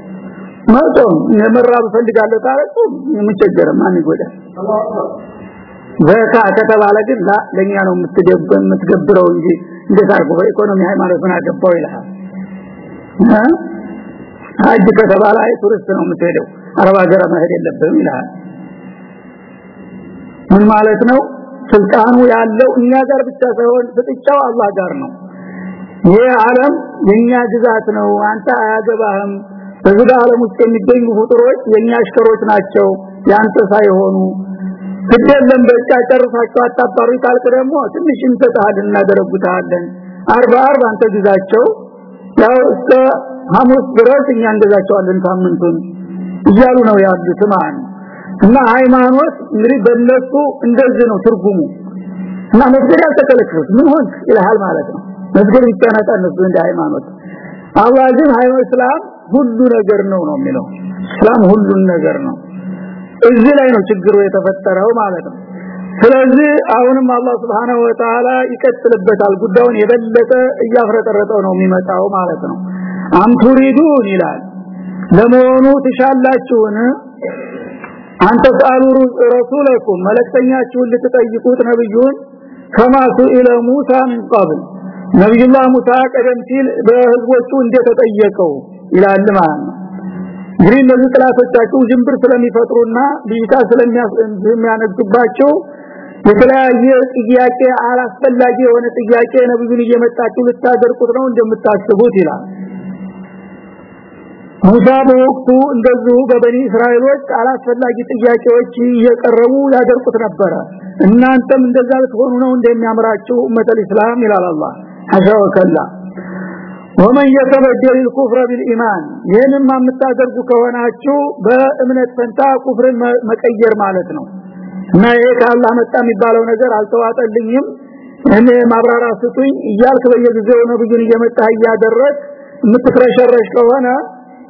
መጾም የመራብ ፈልጋለሁ ታረቁ የምቸገረ ማን ይጎዳል? ዘካ ከተባለ ግን ለኛ ነው የምትደብም የምትገብረው እንጂ እንዴት አርጎ በኢኮኖሚ ሃይማኖት ምን አገባው ይላል ሀጅ ከተባለ አይ ቱሪስት ነው የምትሄደው አረብ ሀገር መሄድ የለብህም ይላል ምን ማለት ነው? ስልጣኑ ያለው እኛ ጋር ብቻ ሳይሆን ፍጥጫው አላህ ጋር ነው። ይህ ዓለም የኛ ግዛት ነው አንተ አያገባህም በዚህ ዓለም ውስጥ የሚገኙ ፍጡሮች የኛ አሽከሮች ናቸው ያንተ ሳይሆኑ። ግደለም በቃ ጨርሳቸው አጣባሩ ካልክ ደግሞ ትንሽ እንሰጣለን እናደረጉታለን አርባ አርባ አንተ ግዛቸው። ያው እስከ ሐሙስ ድረስ እኛ እንገዛቸዋለን ሳምንቱን እያሉ ነው ያሉት ማለት እና ሃይማኖት እንግዲህ በእነሱ እንደዚህ ነው ትርጉሙ። እና መስገድ ያልተከለከሉት ምን ሆንክ ይልሃል ማለት ነው። መስገድ ይቻላል እንደ ሃይማኖት። አላህ ግን ሃይማኖት እስላም ሁሉ ነገር ነው ነው የሚለው። እስላም ሁሉን ነገር ነው። እዚህ ላይ ነው ችግሩ የተፈጠረው ማለት ነው። ስለዚህ አሁንም አላህ Subhanahu Wa Ta'ala ይቀጥልበታል። ጉዳዩን የበለጠ እያፍረጠረጠው ነው የሚመጣው ማለት ነው። አንቱሪዱን ይላል። ለመሆኑ ትሻላችሁን? አንተ ቃሉ ረሱለኩም መለክተኛችሁን ልትጠይቁት ነብዩን ከማሱ ኢለ ሙሳ ምን ቀብል። ነብዩላህ ሙሳ ቀደም ሲል በህዝቦቹ እንደተጠየቀው ይላል ማለት ነው። እንግዲህ እነዚህ ጥላቶቻችሁ ጅምብር ስለሚፈጥሩና ብይታ ስለሚያነግባቸው የተለያየ ጥያቄ አላስፈላጊ የሆነ ጥያቄ ነብዩን እየመጣችሁ ልታደርቁት ነው እንደምታስቡት ይላል። ሙሳ በወቅቱ እንደዚሁ በበኒ እስራኤሎች አላስፈላጊ ጥያቄዎች እየቀረቡ ያደርቁት ነበረ። እናንተም እንደዛ ልትሆኑ ነው እንደሚያምራችሁ ኡመተል እስላም ይላል አላህ ሐሻወከላ ወመን የተበደል الكفر بالإيمان ይህንም የምታደርጉ ከሆናችሁ በእምነት ፈንታ ኩፍርን መቀየር ማለት ነው እና ይሄ ከአላህ መጣ የሚባለው ነገር አልተዋጠልኝም እኔ ማብራራ ስጡኝ እያልክ በየጊዜው ነብዩን እየመጣ እያደረግ የምትፍረሸረሽ ከሆነ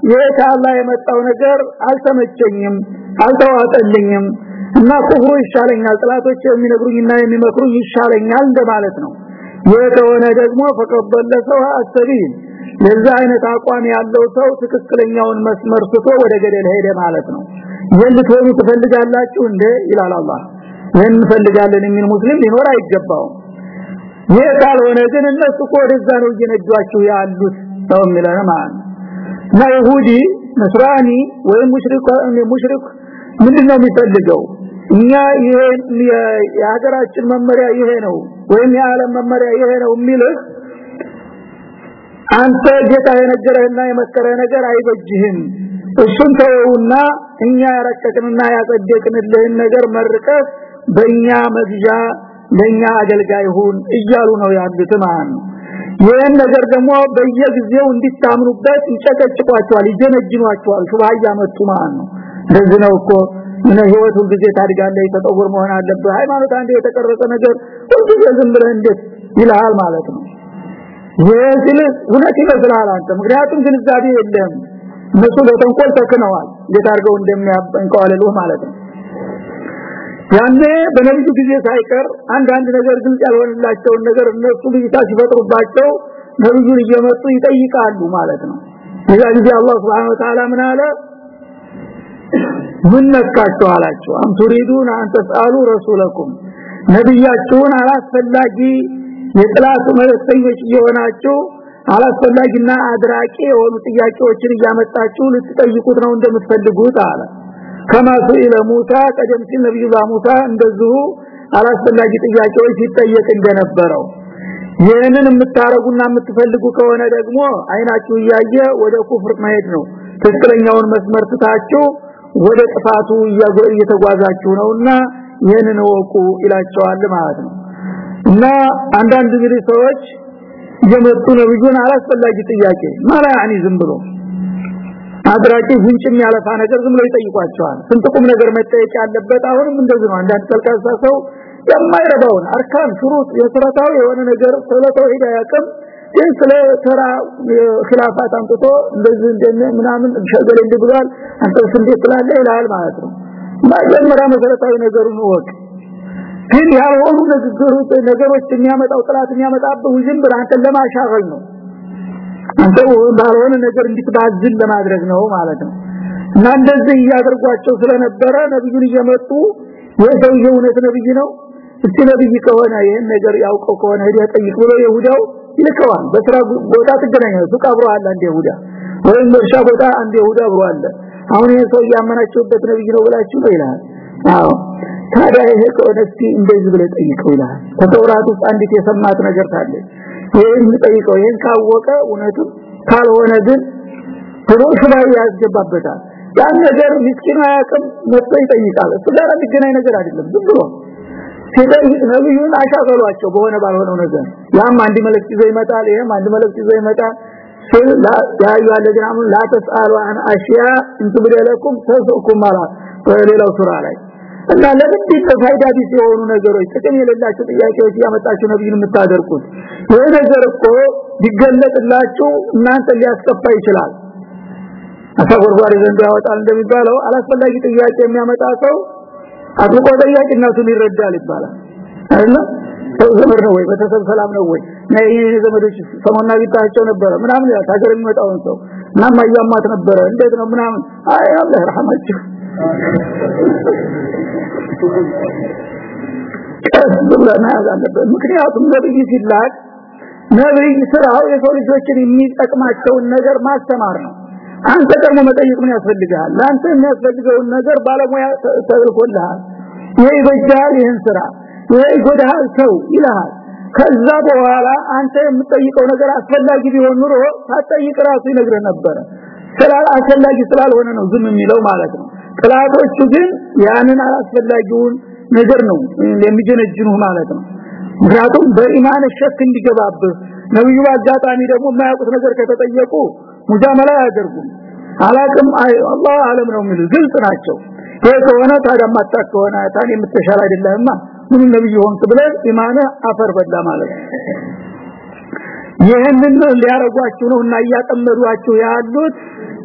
ይሄ ከአላህ የመጣው ነገር አልተመቸኝም አልተዋጠልኝም እና ኩፍሩ ይሻለኛል ጥላቶች የሚነግሩኝና የሚመክሩኝ ይሻለኛል እንደማለት ነው ይሄ ከሆነ ደግሞ ፈቀበለ ሰው አሰቢል። ለዛ አይነት አቋም ያለው ሰው ትክክለኛውን መስመር ስቶ ወደ ገደል ሄደ ማለት ነው። ይሄን ልትሆኑ ትፈልጋላችሁ እንደ ይላል አላህ። ይሄን እንፈልጋለን የሚል ሙስሊም ሊኖር አይገባውም። ይህ ካልሆነ ግን እነሱ እኮ ወደዛ ነው እየነዷችሁ ያሉት ነው የሚለን ማለት ነው። ይሁዲ ነስራኒ ወይም ሙሽሪክ ሙሽሪክ ምንድነው የሚፈልገው እኛ ይሄ የሀገራችን መመሪያ ይሄ ነው ወይም የዓለም መመሪያ ይሄ ነው የሚልህ አንተ ጌታ የነገረህና የመከረህ ነገር አይበጅህም። እሱን ተወውና እኛ ያረቀቅንና ያጸደቅንልህን ነገር መርቀህ በእኛ መግዣ ለኛ አገልጋይ ሁን እያሉ ነው ያሉት ማለት ይህን ነገር ደግሞ በየጊዜው እንዲታምኑበት ይጨቀጭቋቸዋል ይጀነጅኗቸዋል ሹብሃ እያመጡ ማለት ነው። እንደዚህ ነው እኮ ምን ህይወት ሁልጊዜ ታድጋለህ? ተጠውር መሆን አለብህ። ሃይማኖት አንድ የተቀረጸ ነገር ሁልጊዜ ዝም ብለህ እንዴት ይልሃል ማለት ነው? ይህ እውነት ይመስላል አንተ። ምክንያቱም ግንዛቤ የለም እነሱ በተንኮል ተክነዋል። እንዴት አድርገው እንደሚያንቀዋለሉ ማለት ነው? ያኔ በነብዩ ጊዜ ሳይቀር አንድ አንድ ነገር ግልጽ ያልሆነላቸውን ነገር እነሱ ልጅታ ሲፈጥሩባቸው ነብዩን እየመጡ ይጠይቃሉ ማለት ነው። የዛ ጊዜ አላህ Subhanahu Wa ምን አለ ምን ነካቸው አላቸው? አም ቱሪዱን አንተ ተሳሉ ረሱለኩም። ነብያችሁን አላስፈላጊ የጥላት መልእክተኞች እየሆናችሁ አላስፈላጊና አድራቂ የሆኑ ጥያቄዎችን እያመጣችሁ ልትጠይቁት ነው እንደምትፈልጉት አለ። ከማሱ ኢለ ሙሳ ቀደም ሲል ነብዩ ሙሳ እንደዚሁ አላስፈላጊ ጥያቄዎች ሲጠየቅ እንደነበረው። ይህንን የምታረጉና የምትፈልጉ ከሆነ ደግሞ አይናችሁ እያየ ወደ ኩፍር መሄድ ነው። ትክክለኛውን መስመር ትታችሁ ወደ ጥፋቱ እየተጓዛችሁ ነውና ይህንን ወቁ ይላቸዋል ማለት ነው። እና አንዳንድ እንግዲህ ሰዎች እየመጡ ነብዩን አላስፈላጊ ጥያቄ ማላ ያኒ ዝም ብሎ? አድራቂ ፍንጭም ያለፋ ነገር ዝም ብሎ ይጠይቋቸዋል። ስንጥቁም ነገር መጠየቅ ያለበት አሁንም እንደዚህ ነው። አንዳንድ ቀልቃሳ ሰው የማይረባውን አርካን ሽሩጥ የሰረታዊ የሆነ ነገር ስለ ተውሂድ ግን ስለ ተራ ኺላፋት አምጥቶ እንደዚህ እንደነ ምናምን ሸገለ እንደ ብሏል። አንተ እንዴት ስላለ ይላል ማለት ነው። መጀመሪያ መሰረታዊ ነገሩን ወቅ ግን ያልሆኑ ንግግሮች ነገሮች የሚያመጣው ጥላት የሚያመጣብህ ውዥንብር አንተን ለማሻገል ነው። አንተ ባልሆነ ነገር እንድትባዝን ለማድረግ ነው ማለት ነው። እና እንደዚህ እያደርጓቸው ስለነበረ ነብዩን እየመጡ የሰውዬ እውነት ነብይ ነው? እስቲ ነብይ ከሆነ ይሄን ነገር ያውቀው ከሆነ ሄደ ጠይቅ ብሎ ይሁዳው ይልከዋል። በስራ ቦታ ትገናኛለህ። ሱቅ አብሮ አለ አንድ ይሁዳ ወይም እርሻ ቦታ አንድ ይሁዳ አብሮ አለ። አሁን ይሄ ሰው ያመናቸውበት ነብይ ነው ብላችሁ ነው ይላል? አዎ። ታዲያ ይሄ ከሆነ እስቲ እንደዚህ ብለ ጠይቀው ይላል። ከተውራት ውስጥ አንዲት የሰማት ነገር ታለ ይሄን ጠይቀው ይሄን ካወቀ እውነቱ ካልሆነ ግን ብሎ ሽባይ ያስገባበታል። ያን ነገር ምስኪኑ አያውቅም። መጥቶ ይጠይቃል። እሱ ጋር ነገር አይደለም። ዝም ብሎ ስለዚህ ነብዩን አሻፈሯቸው በሆነ ባልሆነው ነገር። ያም አንድ መልእክት ይዞ ይመጣል ይሄም አንድ መልእክት ይዞ ይመጣል። ስለ ያዩ አለግራም ላተሳሉ አን አሽያ እንትብደለኩም ተሰኩም ማለት በሌላው ሱራ ላይ። እና ለምንድን ነው ቢስ የሆኑ ነገሮች? ጥቅም የሌላቸው ጥያቄዎች ያመጣችሁ ነብዩን የምታደርጉት? ይሄ ነገር እኮ ቢገለጥላችሁ እናንተ ሊያስከፋ ይችላል። አሳጎርጓሪ ዘንድ ያወጣል እንደሚባለው አላስፈላጊ ጥያቄ የሚያመጣ ሰው አጥቆ ጠያቂነቱን ይረዳል ይባላል። አይደል ዘመድ ነው ወይ? ቤተሰብ ሰላም ነው ወይ? ናይ ዘመዶች ሰሞና ቢታቸው ነበረ ምናምን ያ ታገር የሚመጣውን ሰው እናማ ያማት ነበረ። እንዴት ነው ምናምን? አይ አላህ ያዛለበት ምክንያቱም ነብይ ሲላክ ነብይ ስራው የሰው ልጆችን የሚጠቅማቸውን ነገር ማስተማር ነው አንተ ደግሞ መጠየቅ ምን ያስፈልጋል ለአንተ የሚያስፈልገውን ነገር ባለሙያ ተልኮልሃል። ይሄ ይበጃል ይህን ስራ ይሄ ይጎዳል ሰው ይልሃል። ከዛ በኋላ አንተ የምትጠይቀው ነገር አስፈላጊ ቢሆን ኑሮ ሳትጠይቅ ራሱ ይነግርህ ነበረ ስላል አስፈላጊ ስላልሆነ ነው ዝም የሚለው ማለት ነው። ጥላቶቹ ግን ያንን አላስፈላጊውን ነገር ነው የሚጀነጅኑ ማለት ነው። ምክንያቱም በኢማን ሸክ እንዲገባብህ ነብዩ አጋጣሚ ደግሞ የማያውቁት ነገር ከተጠየቁ ሙጃመላ ያደርጉም አላቅም አላህ አለም ነው የሚሉ ግልጽ ናቸው። ከሆነ ታዲያ ማጣ ከሆነ ታን የምትሻል አይደለህማ። ምን ነብዩ ሆንክ ብለን ኢማነ አፈር በላ ማለት ይህንን ሊያረጓችሁ ነው እና እያጠመዷችሁ ያሉት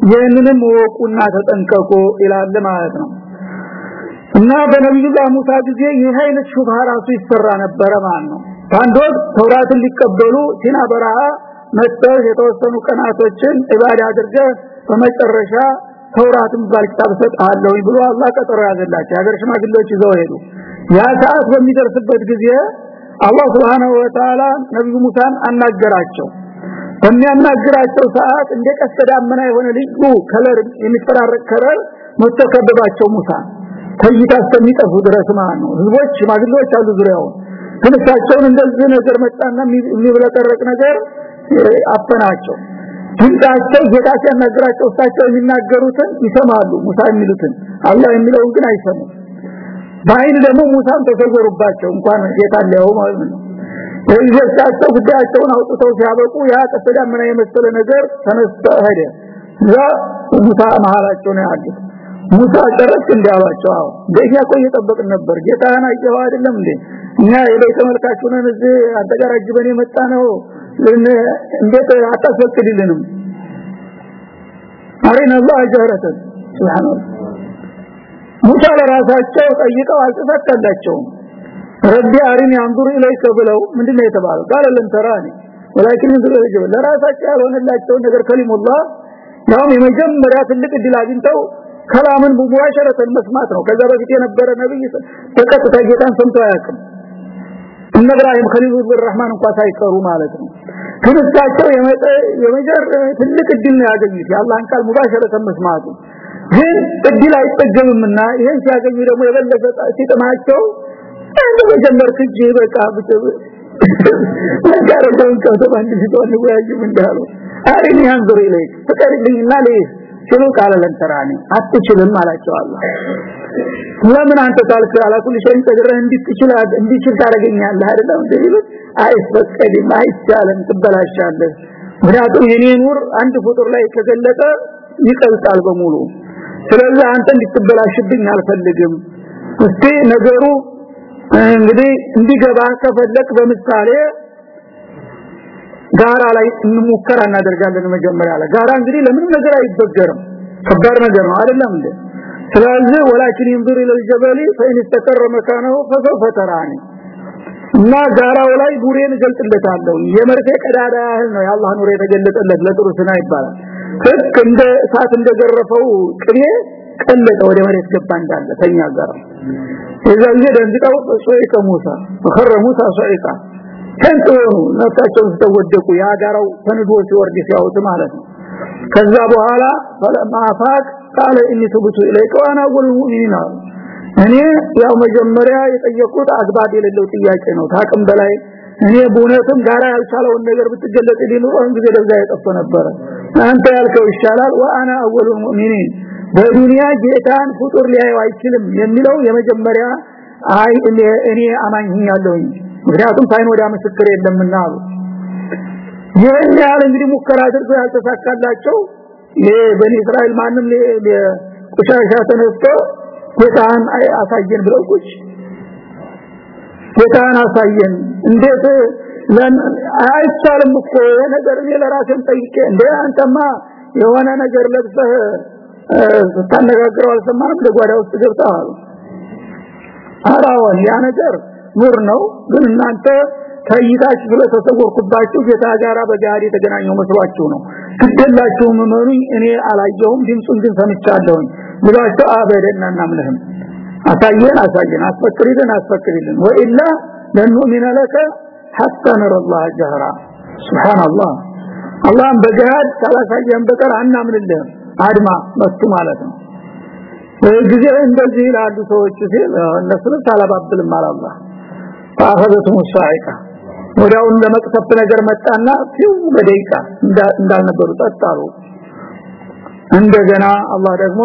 ይህንንም ወቁና ተጠንቀቁ ይላል ማለት ነው። እና በነብዩ ሙሳ ጊዜ ይህ አይነት ሹብሃ ራሱ ይሰራ ነበረ ማለት ነው። ወቅት ተውራትን ሊቀበሉ ሲና በረሃ መጥተው የተወሰኑ ቀናቶችን ኢባዳ አድርገህ በመጨረሻ ተውራትን ባል ኪታብ ሰጣለሁ ብሎ አላህ ቀጠሮ ያዘላቸው። ሀገር ሽማግሌዎች ይዘው ሄዱ። ያ ሰዓት በሚደርስበት ጊዜ አላህ Subhanahu Wa Ta'ala ነብዩ ሙሳን አናገራቸው። በሚያናግራቸው ሰዓት እንደ ቀስተ ደመና የሆነ ልዩ ከለር የሚፈራረቅ ከለር መተከበባቸው ሙሳ። ከይታ እስከሚጠፉ ድረስ ማለት ነው። ህዝቦች ሽማግሌዎች አሉ ዙሪያውን። ግን እሳቸውን እንደዚህ ነገር መጣና የሚብለቀረቅ ነገር አፈናቸው። ድምጻቸው ጌታ ሲያናግራቸው እሳቸው የሚናገሩትን ይሰማሉ ሙሳ የሚሉትን። አላህ የሚለውን ግን አይሰሙም። በአይን ደግሞ ሙሳን ተሰወሩባቸው። እንኳን ጌታ ሊያው ማለት ነው እሳቸው ጉዳያቸውን አውጥተው ሲያበቁ ያ ተሰዳመና የመሰለ ነገር ተነስተ ሄደ። ያ ሙሳ መሃላቸው ነው ያሉት። ሙሳ ጨረስ እንዲያሏቸው አዎ። በእኛ እኮ እየጠበቅን ነበር። ጌታህን አይተኸው አይደለም እንዴ? እኛ የበይ ተመልካቹ ነን እዚህ አንተ ጋር አጅበን የመጣ ነው እንዴት አታስፈቅድልንም አሪና አላህ ጀህረተን ሱብሃንአላህ ሙሳ ለራሳቸው ጠይቀው አልተፈቀደላቸውም ረቢ አሪን ያንዱር ኢለይከ ብለው ምንድነው የተባለው قال لن تراني ولكن انظر الى الجبل ለራሳቸው ያልሆነላቸው ነገር ከሊሙላህ ያውም የመጀመሪያ ትልቅ እድል አግኝተው ከላምን ሙባሸረተን መስማት ነው ከዛ በፊት የነበረ ነብይ በቀጥታ ጌታን ሰምቶ አያውቅም እነ ኢብራሂም ኸሊሉር ረህማን እንኳን ሳይቀሩ ማለት ነው እሳቸው የመጀር ትልቅ እድል ነው ያገኙት። የአላህን ቃል ሙባሸረተን መስማቱ። ግን እድል አይጠገብምና ይሄን ሲያገኙ ደግሞ የበለጠ ሲጥማቸው እንደ መጀመርክ እንጂ በቃ ነገረውን ከቶ አንድ ሲቶን ወያጅም እንዳሉ አሪኒ አንዙር ኢለይክ ፍቀድልኝና ለይህ ሲሉ ቃለ ለንተራኒ አትችልም አላቸው አላህ። ለምን አንተ ታልክ አላኩል ሸይን ተገረህ እንድትችል እንድትችል ታረጋኛለህ አይደለም እንደሚሉት አይፈቀድም አይቻልም ትበላሻለህ። ምክንያቱም የኔ ኑር አንድ ፍጡር ላይ ተገለጠ ይቀልጣል በሙሉ። ስለዚህ አንተ እንድትበላሽብኝ አልፈልግም። እስቲ ነገሩ እንግዲህ እንዲገባ ከፈለክ በምሳሌ ጋራ ላይ እንሞከር እናደርጋለን መጀመሪያ ላይ። ጋራ እንግዲህ ለምንም ነገር አይበገርም። ከባድ ነገር ነው አይደለም እንዴ? ስለዚህ ወላችን ይንብሩ ለልጀበሊ ፈኢን ተከረ መካነው ፈሰፈ ተራኒ እና ጋራው ላይ ኑሬን ገልጥለታለሁ የመርፌ ቀዳዳ ያህል ነው። የአላህ ኑር የተገለጠለት ለጥሩ ስና ይባላል። ልክ እንደ እሳት እንደገረፈው ቅቤ ቀለጠ ወደ መሬት ገባ እንዳለ ተኛ ጋር። የዛን ጊዜ ደንግጠው ሶይቀ ሙሳ ወኸረ ሙሳ ሶይቃ ከንቱ ነፍሳቸውን ተወደቁ ያ ጋራው ተንዶ ሲወርድ ሲያውት ማለት ነው። ከዛ በኋላ ማፋቅ ቃለ ኢኒ ተብቱ ኢለይከ ዋና አወል ሙእሚኒን እኔ ያው መጀመሪያ የጠየቁት አግባብ የሌለው ጥያቄ ነው። ታቅም በላይ እኔ በእውነትም ጋራ ያልቻለውን ነገር ብትገለጥ አሁን ጊዜ ደዛ የጠፈ ነበረ። አንተ ያልከው ይሻላል። ወአና አወሉ ሙእሚኒን በዱንያ ጌታን ፍጡር ሊያየው አይችልም የሚለው የመጀመሪያ አይ እኔ አማኝ ሆኛለሁ ምክንያቱም ሳይን ወዳ ምስክር የለምና አሉ። ይህን ያህል እንግዲህ ሙከራ አድርገው ያልተሳካላቸው በኒ እስራኤል ማንም ቁሻሻ ተነስቶ ጌታን አሳየን ብለው ቁጭ። ጌታን አሳየን። እንዴት? አይቻልም እኮ ነገር እኔ ለራሴም ጠይቄ እንደ አንተማ የሆነ ነገር ለብሰህ ስታነጋግረው አልሰማንም ለጓዳ ውስጥ ገብተሃል። አራውን ያ ነገር ኑር ነው። ግን እናንተ ከይታችሁ ስለተሰወርኩባችሁ ጌታ ጋራ በጋሪ የተገናኘው መስሏችሁ ነው። ትደላችሁ መመኑኝ እኔ አላየሁም። ድምጹን ግን ሰምቻለሁኝ ብሏቸው አበደና እናምንህም አሳየን አሳየን አስፈክሪልን አስፈክሪልን ወኢላ ለንኡሚነ ለከ ሐታ ነረ አላህ ጀህራ። ሱብሃንአላህ አላህን በገሃድ ካላሳየን በቀር አናምንልህም። አድማ መቱ ማለት ነው። ጊዜ እንደዚህ ይላሉ ሰዎች ሲል እነሱ ታላባብልም አላህ። ታፈደቱ ሙሳይቃ ወዲያው ለመቅሰፍ ነገር መጣና ሲው በደቂቃ እንዳልነበሩ ጠጣሩ። እንደገና አላህ ደግሞ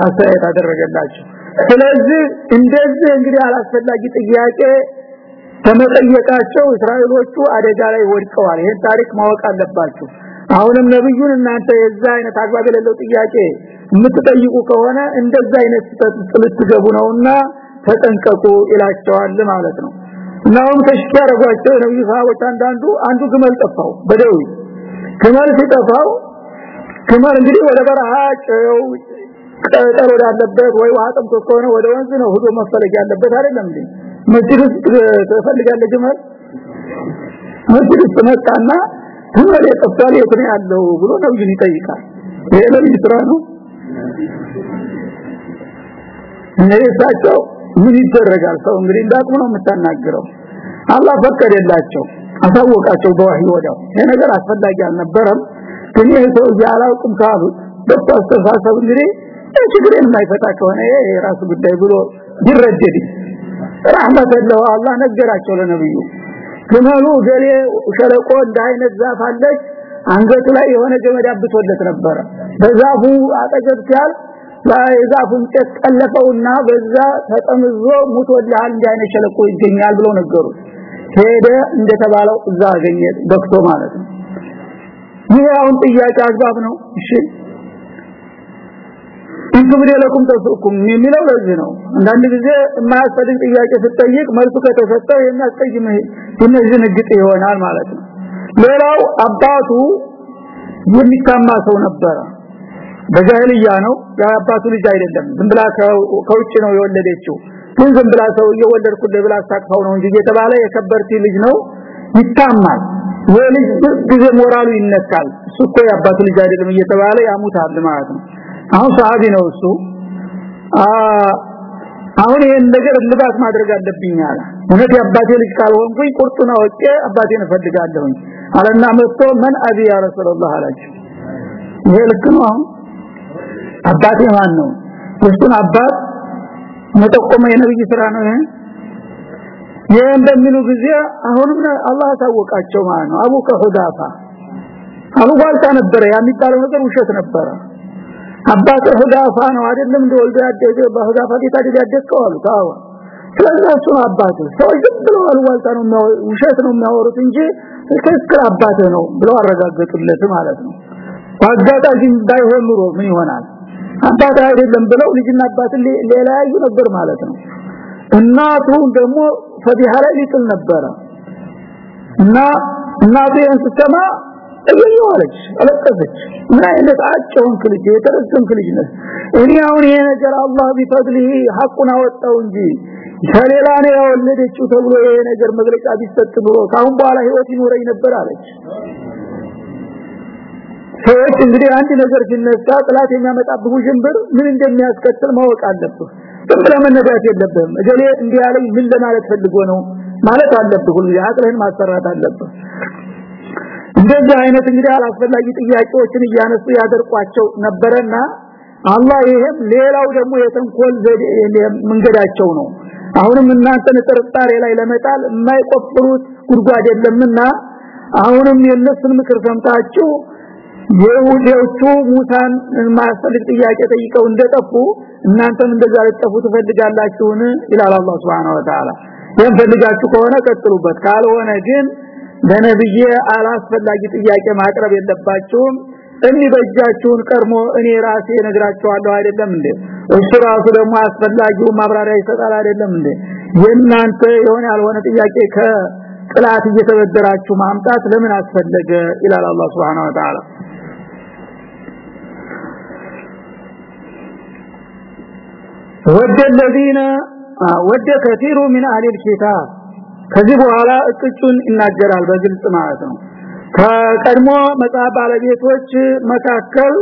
አስተያየት አደረገላቸው። ስለዚህ እንደዚህ እንግዲህ አላስፈላጊ ጥያቄ ተመጠየቃቸው እስራኤሎቹ አደጋ ላይ ወድቀዋል። ይሄን ታሪክ ማወቅ አለባችሁ። አሁንም ነብዩን እናንተ የዛ አይነት አግባብ የሌለው ጥያቄ የምትጠይቁ ከሆነ እንደዛ አይነት ልትገቡ ነውና ተጠንቀቁ ይላቸዋል ማለት ነው። እናውም ተሽኪ ያረጓቸው ነብዩ ሰሃቦች አንዳንዱ አንዱ ግመል ጠፋው በደው ግመል ሲጠፋው ግመል እንግዲህ ወደ በረሃ ጨው ቀጠሮ ወዳለበት ወይ ውሃ ጠምቶ ከሆነ ወደ ወንዝ ነው ሄዶ መፈለግ ያለበት አይደለም እንዴ? መስጊድ ውስጥ ተፈልጋለ ግመል መስጊድ ውስጥ መጣና የት ነው ያለው ብሎ ነብዩን ይጠይቃል። ይሄ ስራ ነው? እነሳቸው ምን ይደረጋል? ሰው እንግዲህ እንዳቅሙ ነው የምታናግረው። አላህ ፈቀደላቸው አሳወቃቸው በወህይ ወዲያው። ይሄ ነገር አስፈላጊ አልነበረም። ግን ይሄ ሰው ያላውቅም ካሉት አስተሳሰብ እንግዲህ ችግሬን የማይፈታ ከሆነ የራሱ ጉዳይ ብሎ ይረደድ ረህመተላህ አላህ ነገራቸው ለነብዩ። ግመሉ ገሌ ሸለቆ እንደ አይነት ዛፍ አለች አንገቱ ላይ የሆነ ገመድ አብቶለት ነበረ በዛፉ አጠገብ ሲያል የዛፉን ጨት ቀለፈውና በዛ ተጠምዞ ሙቶልሃል እንደ አይነት ሸለቆ ይገኛል ብለው ነገሩት ሄደ እንደተባለው እዛ አገኘ በክቶ ማለት ነው። ይሄ አሁን ጥያቄ አግባብ ነው? እሺ እንግዲህ ለኩም ተሱኩም የሚለው ለዚህ ነው። አንዳንድ ጊዜ የማያስፈልግ ጥያቄ ስትጠይቅ መልሱ ከተሰጠ የሚያስጠይም እነዚህ ንግጥ ይሆናል ማለት ነው። ሌላው አባቱ የሚታማ ሰው ነበረ። በጃሂልያ ነው። የአባቱ ልጅ አይደለም። ዝም ብላ ከውጭ ነው የወለደችው። ግን ዝም ብላ ሰው እየወለድኩ ብላ አስታቅፈው ነው እንጂ የተባለ የከበርቲ ልጅ ነው። ይታማል። የልጅ ጊዜ ሞራሉ ይነካል። እሱ እኮ የአባቱ ልጅ አይደለም እየተባለ ያሙታል ማለት ነው አሁን ሰሃቢ ነው እሱ። አሁን ይሄን ነገር ልባት ማድረግ አለብኝ አለ። እውነት ልጅ ካልሆንኩኝ ቁርጡን አውቄ አባቴን እፈልጋለሁኝ አለና መጥቶ ምን አቢ ያ ረሱላህ አላቸው። ይሄ ልክ ነው አሁን? አባቴ ማን ነው? እሱን አባት መጠቆመ የነብይ ስራ ነው ይሄ? ይሄ እንደሚሉ ጊዜ አሁንም አላህ ታወቃቸው ማለት ነው። አቡ ከሁዳፋ አሉባልታ ነበረ የሚባለው ነገር ውሸት ነበረ አባት ሁዳፋ ነው አይደለም? እንደወልዶ ያደገ በሁዳፋ አይደል ያደገው አሉ ታው ስለዚህ እሱ አባት ሰው ዝም ብሎ አሉባልታ ነው ውሸት ነው የሚያወሩት እንጂ ትክክል አባት ነው ብለው አረጋገጡለት ማለት ነው። አጋጣሚ ባይሆን ኑሮ ምን ይሆናል? አባት አይደለም ብለው ልጅና አባት ሌላያዩ ነበር ማለት ነው። እናቱ ደግሞ ፈዲሃ ላይ ሊጥል ነበረ። እና እናቱ ስትሰማ እየዋለች አለቀሰች። ምን አይነት አጭውን ልጅ? የተረዘም ልጅ ነህ። እኔ አሁን ይሄ ነገር አላህ ቢፈድልህ ሐቁን አወጣው እንጂ ከሌላ ነው ያወለደችው ተብሎ ይሄ ነገር መግለጫ ቢሰጥ ብሎ ካሁን በኋላ ህይወት ይኖረኝ ነበር አለች። ሰዎች እንግዲህ አንድ ነገር ሲነሳ ጥላት የሚያመጣብህ ውዥንብር ምን እንደሚያስከትል ማወቅ አለብህ። ዝም ብለህ መነዳት የለብህም። እገሌ እንዲህ ያለኝ ምን ለማለት ፈልጎ ነው? ማለት አለብህ ሁሉ አቅልህን ማሰራት አለብህ እንደዚህ አይነት እንግዲህ አላስፈላጊ ጥያቄዎችን እያነሱ ያደርቋቸው ነበረና አላህ ይሄም ሌላው ደግሞ የተንኮል መንገዳቸው ነው። አሁንም እናንተን ጥርጣሬ ላይ ለመጣል የማይቆፍሩት ጉድጓድ የለምና አሁንም የነሱን ምክር ሰምታችሁ የይሁዶቹ ሙሳን ማያስፈልግ ጥያቄ ጠይቀው እንደጠፉ እናንተም እንደዛ ልትጠፉ ትፈልጋላችሁን? ይላል አላህ Subhanahu Wa Ta'ala ከሆነ ቀጥሉበት ካልሆነ ግን ለነብዬ አላስፈላጊ ጥያቄ ማቅረብ የለባችሁም እኔ በእጃችሁን ቀርሞ እኔ ራሴ ነግራችኋለሁ አይደለም እንዴ እሱ ራሱ ደግሞ አስፈላጊው ማብራሪያ ይሰጣል አይደለም እንዴ የናንተ የሆነ ያልሆነ ጥያቄ ከጥላት እየተበደራችሁ ማምጣት ለምን አስፈለገ ይላል አላህ Subhanahu Wa Ta'ala ወደ الذين ወደ كثير من اهل الكتاب ከዚህ በኋላ እቅጩን ይናገራል በግልጽ ማለት ነው። ከቀድሞ መጽሐፍ ባለቤቶች መካከል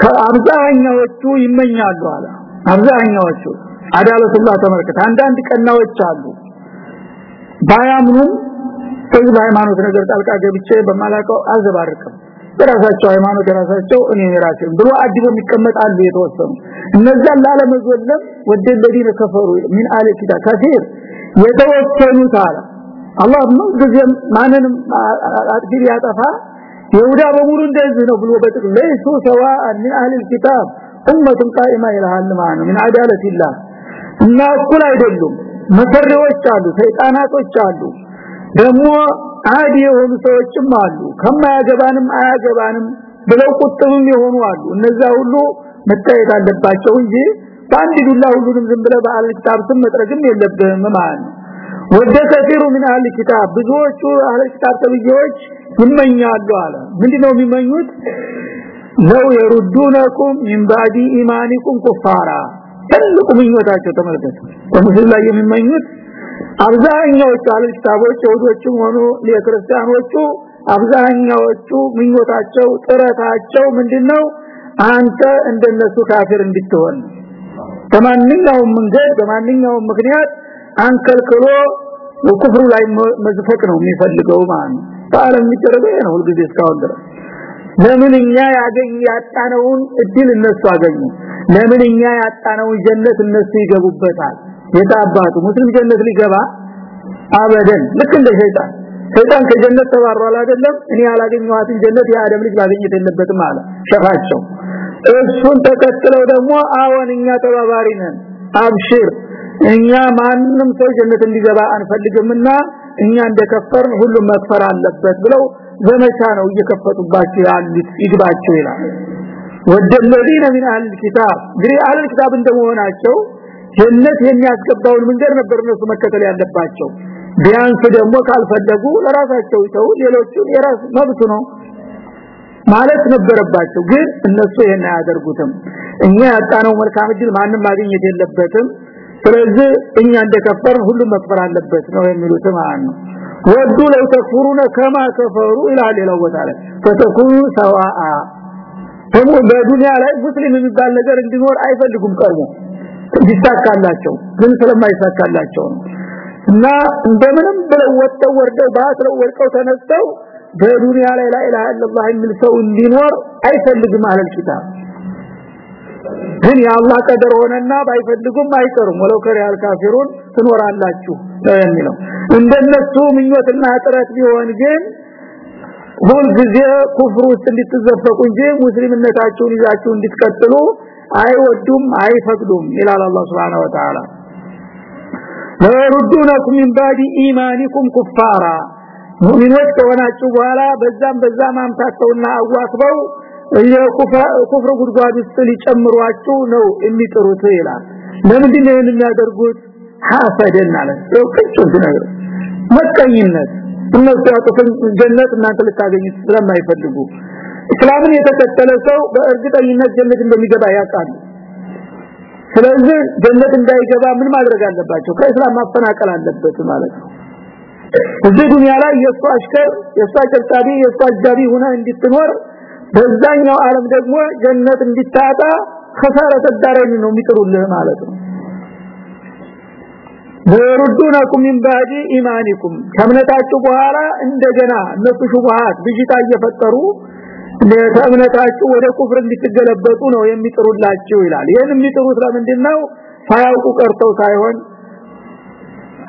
ከአብዛኛዎቹ ይመኛሉ አለ። አብዛኛዎቹ አዳለቱላህ ተመልከተ አንዳንድ ቀናዎች አሉ። ባያምኑም ከዚህ በሃይማኖት ነገር ጣልቃ ገብቼ በማላቀው አዘባርቅም በራሳቸው ሃይማኖት የራሳቸው እኔ የራሴን ብሎ አዲቦ ይቀመጣሉ የተወሰኑ። እነዛን ላለመዘለም ወደ ለዲነ ከፈሩ ምን አለ ኪታ ከፊር የተወሰኑት አለ አላህ ነው ጊዜም ማንንም አጥፊ ያጠፋ ይሁዳ በሙሉ እንደዚህ ነው ብሎ በጥቅል ለይሱ سواء من اهل الكتاب امه قائمه ይላል ማለት ምን አዳለት ይላል እና እኩል አይደሉም መሰሪዎች አሉ ሰይጣናቶች አሉ ደግሞ አዲ የሆኑ ሰዎችም አሉ ከማያገባንም አያገባንም ብለው ቁጥብም የሆኑ አሉ እነዛ ሁሉ መታየት አለባቸው እንጂ በአንድ ዱላ ሁሉንም ዝም ብለ በአል ኪታብ ስም መጥረግም የለብህም ማለት ነው። ወደ ከፊሩ ምን አህል ኪታብ? ብዙዎቹ አህል ኪታብ ተብዬዎች ይመኛሉ አለ። ምንድነው የሚመኙት? ለው የሩዱነኩም ሚን ባዲ ኢማኒኩም ኩፋራ። ትልቁ ምኞታቸው ተመልከቱ። በሙስሊም ላይ የሚመኙት አብዛኛዎቹ አህል ኪታቦች ይሁዶችም ሆኑ ለክርስቲያኖቹ አብዛኛዎቹ ምኞታቸው ጥረታቸው ምንድነው? አንተ እንደነሱ ካፊር እንድትሆን በማንኛውም መንገድ በማንኛውም ምክንያት አንከልክሎ ኩፍሩ ላይ መዝፈቅ ነው የሚፈልገው ነው። በአለም የሚደረገው ነው ሁልጊዜ እስካሁን ድረስ። ለምን ያገኝ ያጣነውን እድል እነሱ አገኙ። ለምን እኛ ያጣነውን ጀነት እነሱ ይገቡበታል? የታባቱ ሙስሊም ጀነት ሊገባ አበደን። ልክ እንደ ሸይጣን ሰይጣን ከጀነት ተባሯል አይደለም? እኔ ያላገኘኋትን ጀነት የአደም ልጅ ማግኘት የለበትም አለ። ሸፋቸው እሱን ተከትለው ደግሞ አዎን እኛ ተባባሪ ነን አብሽር እኛ ማንንም ሰው ጀነት እንዲገባ አንፈልግምና እኛ እንደከፈርን ሁሉም መክፈር አለበት ብለው ዘመቻ ነው እየከፈቱባቸው ያሉት ይግባቸው ይላል ወደለዚነ من اهل الكتاب ግሪ አህል الكتاب እንደመሆናቸው ጀነት የሚያስገባውን መንገድ ነበር እነሱ መከተል ያለባቸው ቢያንስ ደግሞ ካልፈለጉ ለራሳቸው ይተው ሌሎቹን የራስ መብቱ ነው ማለት ነበረባቸው። ግን እነሱ ይሄን አያደርጉትም። እኛ ያጣነው መልካም እድል ማንም ማግኘት የለበትም። ስለዚህ እኛ እንደከፈርን ሁሉም መክፈር አለበት ነው የሚሉት ማለት ወዱ ለው ተክፉሩነ ከማ ከፈሩ ሌላው ቦታ ላይ። ፈተኩኑ ሰዋአ ደግሞ በዱንያ ላይ ሙስሊም የሚባል ነገር እንዲኖር አይፈልጉም ቀርሞ ይሳካላቸው ግን ስለማይሳካላቸው ነው። እና እንደምንም ብለው ወጥተው ወርደው ባስለው ወርቀው ተነስተው በዱንያ ላይ ኢላሃ ኢላላህ የሚል ሰው እንዲኖር አይፈልግም አለል ኪታብ። ግን የአላህ ቀደር ሆነና ባይፈልጉም አይቀሩም። ወለው ከሪያል ካፊሩን ትኖራላችሁ የሚለው። እንደነሱ ምኞትና ጥረት ቢሆን ግን ሁል ጊዜ ኩፍር ውስጥ እንድትዘፈቁ እንጂ ሙስሊምነታችሁን ይዛችሁ እንድትቀጥሉ አይወዱም አይፈቅዱም ይላል አላህ Subhanahu Wa Ta'ala ባዲ ኢማኒኩም ኩፋራ ሙእሚኖች ከሆናችሁ በኋላ በዛም በዛም አምታተውና አዋክበው የኩፍር ጉድጓድ ውስጥ ሊጨምሯችሁ ነው የሚጥሩት ይላል። ለምንድን ነው የሚያደርጉት? ሐሰደን አለ። ነው ቅጭት ነገር መቀኝነት እነሱ ያጡትን ጀነት እናንተ ልታገኙ ስለማይፈልጉ። እስላምን የተከተለ ሰው በእርግጠኝነት ጀነት እንደሚገባ ያውቃል ስለዚህ ጀነት እንዳይገባ ምን ማድረግ አለባቸው? ከእስላም ማፈናቀል አለበት ማለት ነው እዚህ ዱንያ ላይ የሷ አሽከር የሷ ጨብጣቢ የሷ አጃቢ ሆነ እንድትኖር በዛኛው ዓለም ደግሞ ጀነት እንድታጣ خساره ተዳረኝ ነው የሚጥሩልህ ማለት ነው ወሩዱናኩም ሚን ባዲ ኢማኒኩም ከእምነታችሁ በኋላ እንደገና እነሱ ሹብሃት ብጅታ እየፈጠሩ ለእምነታችሁ ወደ ኩፍር እንድትገለበጡ ነው የሚጥሩላችሁ ይላል ይሄን የሚጥሩት ለምንድነው ሳያውቁ ቀርተው ሳይሆን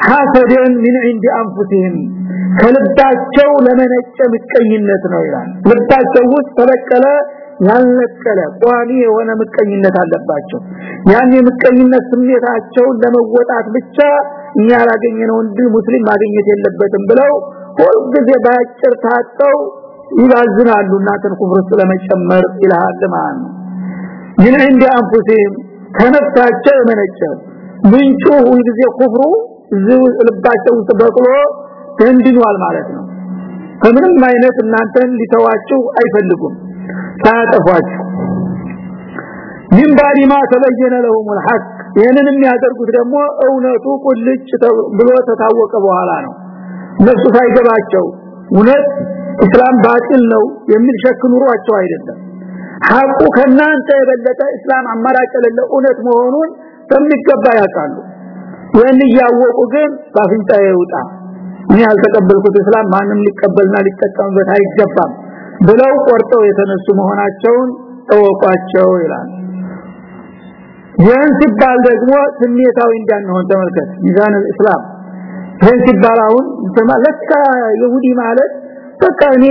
ሐሰደን ምን عند انفسهم ከልባቸው ለመነጨ ምቀኝነት ነው ይላል ልባቸው ውስጥ ተበቀለ ያልነቀለ ቋሚ የሆነ ምቀኝነት አለባቸው ያን የምቀኝነት ስሜታቸውን ለመወጣት ብቻ እኛ ያላገኘነው እንድ ሙስሊም ማግኘት የለበትም ብለው ሁልጊዜ ባጭር ታጠው ይባዝናሉ እናንተን ኩፍር ውስጥ ለመጨመር ይላል ማለት ነው ምን عند انفسهم ከነፍሳቸው የመነጨ ምንጩ ሁልጊዜ ኩፍሩ ልባቸው ውስጥ በቅሎ ተንድኗል ማለት ነው ከምንም አይነት እናንተን ሊተዋችሁ አይፈልጉም ሳያጠፏችሁ ምን ባዲማ ተበየነ ለሁም الحق ይሄንን የሚያደርጉት ደግሞ እውነቱ ቁልጭ ብሎ ተታወቀ በኋላ ነው እነሱ ሳይገባቸው እውነት እስላም ባጢል ነው የሚል ሸክ ኑሯቸው አይደለም ሐቁ ከናንተ የበለጠ እስላም አማራጭ የሌለ እውነት መሆኑን በሚገባ ያውቃሉ ይህን እያወቁ ግን ባፍንጫ ይውጣ። እኔ ያልተቀበልኩት እስላም ማንም ሊቀበልና ሊጠቀምበት አይገባም ብለው ቆርጠው የተነሱ መሆናቸውን ተወቋቸው ይላል። ይህን ሲባል ደግሞ ስሜታዊ እንዳንሆን ተመልከት። ሚዛን እስላም ይህን ሲባል አሁን ለካ ይሁዲ ማለት በቃ እኔ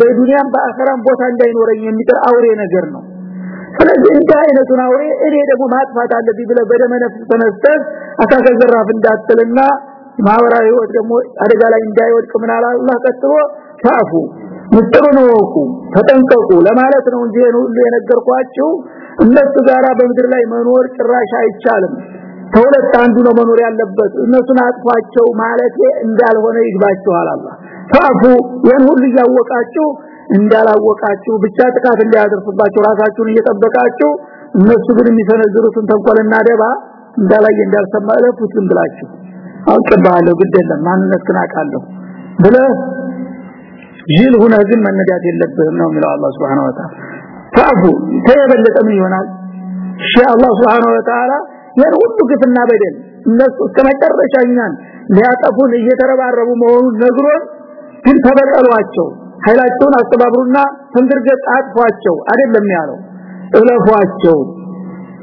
በዱንያም በአኸራም ቦታ እንዳይኖረኝ የሚጥር አውሬ ነገር ነው ስለዚህ እንደ አይነቱን አውሬ እኔ ደግሞ ማጥፋት አለብኝ ብለ በደመ ነፍስ ተነስተህ አታከዘራፍ እንዳትልና ማህበራዊ ህይወት ደግሞ አደጋ ላይ እንዳይወድቅ ምን አለ አላህ ቀጥሎ ታፉ ምስጥሩን ወቁ ተጠንቀቁ ለማለት ነው እንጂ ሁሉ የነገርኳችሁ። እነሱ ጋራ በምድር ላይ መኖር ጭራሽ አይቻልም። ከሁለት አንዱ ነው መኖር ያለበት። እነሱን አጥፋቸው ማለት እንዳልሆነ ይግባችኋል አላህ። ታፉ ይህን ሁሉ እያወቃችሁ እንዳላወቃችሁ ብቻ ጥቃት እንዲያደርሱባችሁ ራሳችሁን እየጠበቃችሁ እነሱ ግን የሚሰነዝሩትን ተንኮልና ደባ እንዳላየ እንዳልሰማ ለፉት ዝም ብላችሁ አውቅባለሁ ግድ የለም ማንነት ክናቃለሁ ብለ ጅል ሁነ ግን መነዳት የለብህም ነው የሚለው አላህ Subhanahu Wa ታፉ ተየበለጠ ምን ይሆናል? ሺ አላህ Subhanahu Wa Ta'ala ሁሉ ግፍና በደል እነሱ ከመጨረሻኛን ሊያጠፉን እየተረባረቡ መሆኑን ነግሮን ግን ተበቀሏቸው ኃይላቸውን አስተባብሩና ተንድርገጥ አጥፏቸው አይደለም ያለው እለፏቸው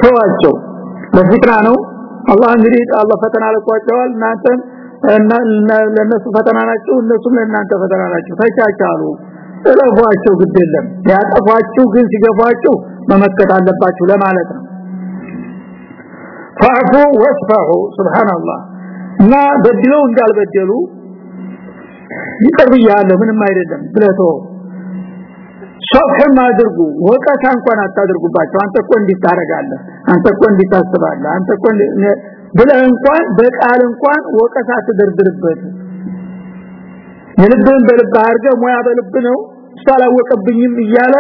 ተዋቸው። ለፍጥራ ነው። አላህ እንግዲህ አላህ ፈተና ለቋቸዋል። እናንተም ለነሱ ፈተና ናቸው እነሱም ለእናንተ ፈተና ናቸው ተቻቻሉ። እለፏቸው ግድ የለም። ያጠፏችሁ ግን ሲገፏችሁ መመከት አለባችሁ ለማለት ነው። ፈዕፉ ወስፈሑ ሱብሃንአላህ እና በድለው እንዳልበደሉ ይቀርብያለሁ ምንም አይደለም ብለቶ ሶፍህም አድርጉ ወቀሳ እንኳን አታድርጉባቸው። አንተ እኮ እንዲታረጋለህ አንተ እኮ እንዲታስባለህ አንተ እኮ ብለህ እንኳን በቃል እንኳን ወቀሳ አትደርድርበት። የልብህን በልብ አድርገህ ሙያ በልብ ነው ሳላወቀብኝም እያለ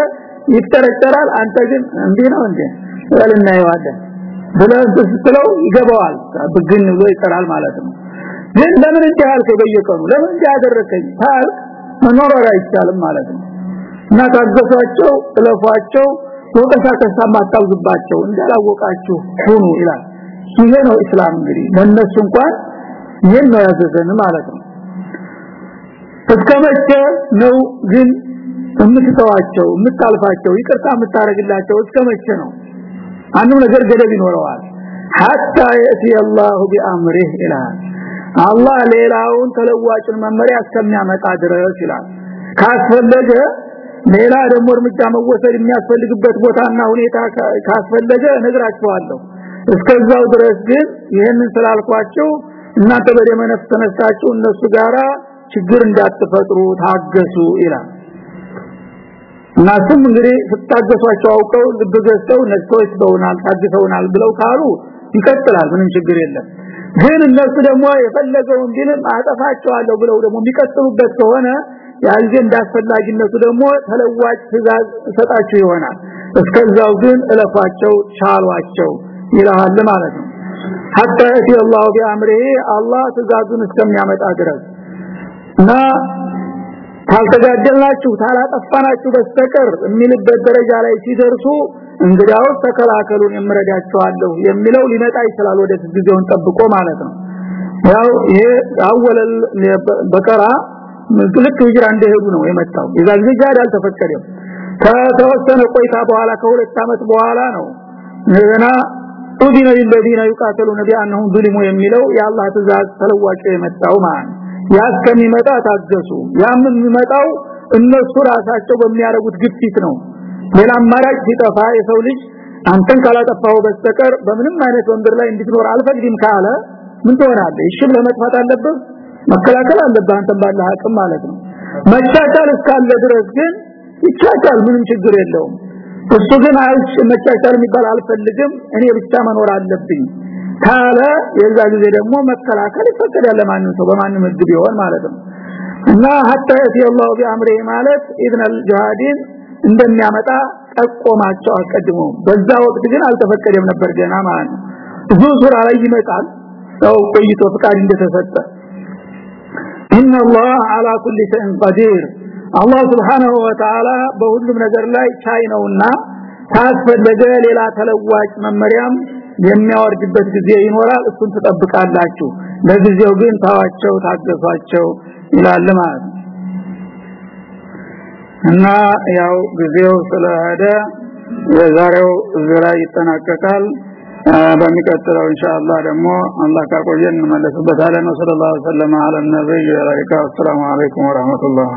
ይተረተራል አንተ ግን እንዲህ ነው እንዴ? ወልና ይዋለን ብለህ ስትለው ይገባዋል ብግን ብሎ ይቀራል ማለት ነው ግን ለምን እንዲህ አልከኝ በየቀኑ? ለምን እንዲህ ታል መኖር አይቻልም ማለት ነው። እና ታገሷቸው እለፏቸው ወቀሳ ተሳማ አታውዝባቸው እንዳላወቃችሁ ሁኑ ይላል። ይሄ ነው እስላም እንግዲህ። ለነሱ እንኳን ይሄን ነው ያዘዘን ማለት ነው። እስከመቼ ነው ግን የምትተዋቸው የምታልፋቸው ይቅርታ የምታረግላቸው እስከመቼ ነው? አንዱ ነገር ገደብ ይኖረዋል። hatta yati Allah bi'amrihi ይላል አላህ ሌላውን ተለዋጭን መመሪያ እስከሚያመጣ ድረስ ይላል። ካስፈለገ ሌላ ደግሞ እርምጃ መወሰድ የሚያስፈልግበት ቦታና ሁኔታ ካስፈለገ ነግራችኋለሁ እስከዛው ድረስ ግን ይህንን ስላልኳቸው እናንተ በደመ ነፍስ ተነስታችሁ እነሱ ጋራ ችግር እንዳትፈጥሩ ታገሱ ይላል። እናሱም እንግዲህ ስታገሷቸው አውቀው ልብ ገዝተው ነስተውት በውናል ታግሰውናል ብለው ካሉ ይቀጥላል ምንም ችግር የለም ግን እነሱ ደግሞ የፈለገውን ቢልም አጠፋቸዋለሁ ብለው ደግሞ የሚቀጥሉበት ከሆነ ያልጀ እንዳስፈላጊነቱ ደግሞ ተለዋጭ ትእዛዝ ሰጣችሁ ይሆናል። እስከዛው ግን እለፋቸው ቻሏቸው ይላል ማለት ነው። hatta yati Allah bi'amrihi Allah ትእዛዙን እስከሚያመጣ ድረስ እና ካልተጋደላችሁ ታላጠፋናችሁ በስተቀር የሚልበት ደረጃ ላይ ሲደርሱ እንግዲያው ተከላከሉን የምረዳቸዋለሁ የሚለው ሊመጣ ይችላል ወደ ጊዜውን ጠብቆ ማለት ነው። ያው ይሄ አወለል በቀራ ልክ ሂጅራ እንደሄዱ ነው የመጣው። የዛ ጊዜ ጃድ አልተፈቀደም። ከተወሰነ ቆይታ በኋላ ከሁለት አመት በኋላ ነው እንደገና ኡዲነ ለለዚነ ይቃተሉነ ቢአንሁም ዙሊሙ የሚለው የአላህ ትእዛዝ ተለዋጭ የመጣው ማለት ያ እስከሚመጣ ታገሱ። ያም የሚመጣው እነሱ ራሳቸው በሚያደርጉት ግፊት ነው ሌላ አማራጭ ሲጠፋ የሰው ልጅ አንተን ካላጠፋው በስተቀር በምንም አይነት ወንበር ላይ እንድትኖር አልፈቅድም ካለ ምን ትሆናለህ? እሺ ለመጥፋት አለብህ? መከላከል አለብህ አንተን ባለ አቅም ማለት ነው። መቻቻል እስካለ ድረስ ግን ይቻቻል ምንም ችግር የለውም። እሱ ግን አይች መቻቻል የሚባል አልፈልግም እኔ ብቻ መኖር አለብኝ ካለ የዛ ጊዜ ደግሞ መከላከል ይፈቀዳል ለማንም ሰው በማንም ህግ ቢሆን ማለት ነው። እና yati Allah bi amri ማለት ኢብን አልጃሃዲን እንደሚያመጣ ጠቆማቸው አስቀድሞ በዛ ወቅት ግን አልተፈቀደም ነበር ገና ማለት ነው ብዙ ሱራ ላይ ይመጣል ሰው ቆይቶ ፍቃድ እንደተሰጠ ان الله على كل شيء قدير አላህ Subhanahu Wa Ta'ala በሁሉም ነገር ላይ ቻይ ነውና ታስፈለገ ሌላ ተለዋጭ መመሪያም የሚያወርድበት ጊዜ ይኖራል እሱን ተጠብቃላችሁ ለጊዜው ግን ታዋቸው ታገሷቸው ይላል ማለት እና ያው ጊዜው ስለሄደ የዛሬው ዝራ ይጠናቀቃል። በሚቀጥለው ኢንሻአላህ ደግሞ አላህ ካቆየን እንመለስበታለን። ሰለላሁ ዐለይሂ ወሰለም። አለ ነብይ ወሰላሙ አለይኩም ወራህመቱላህ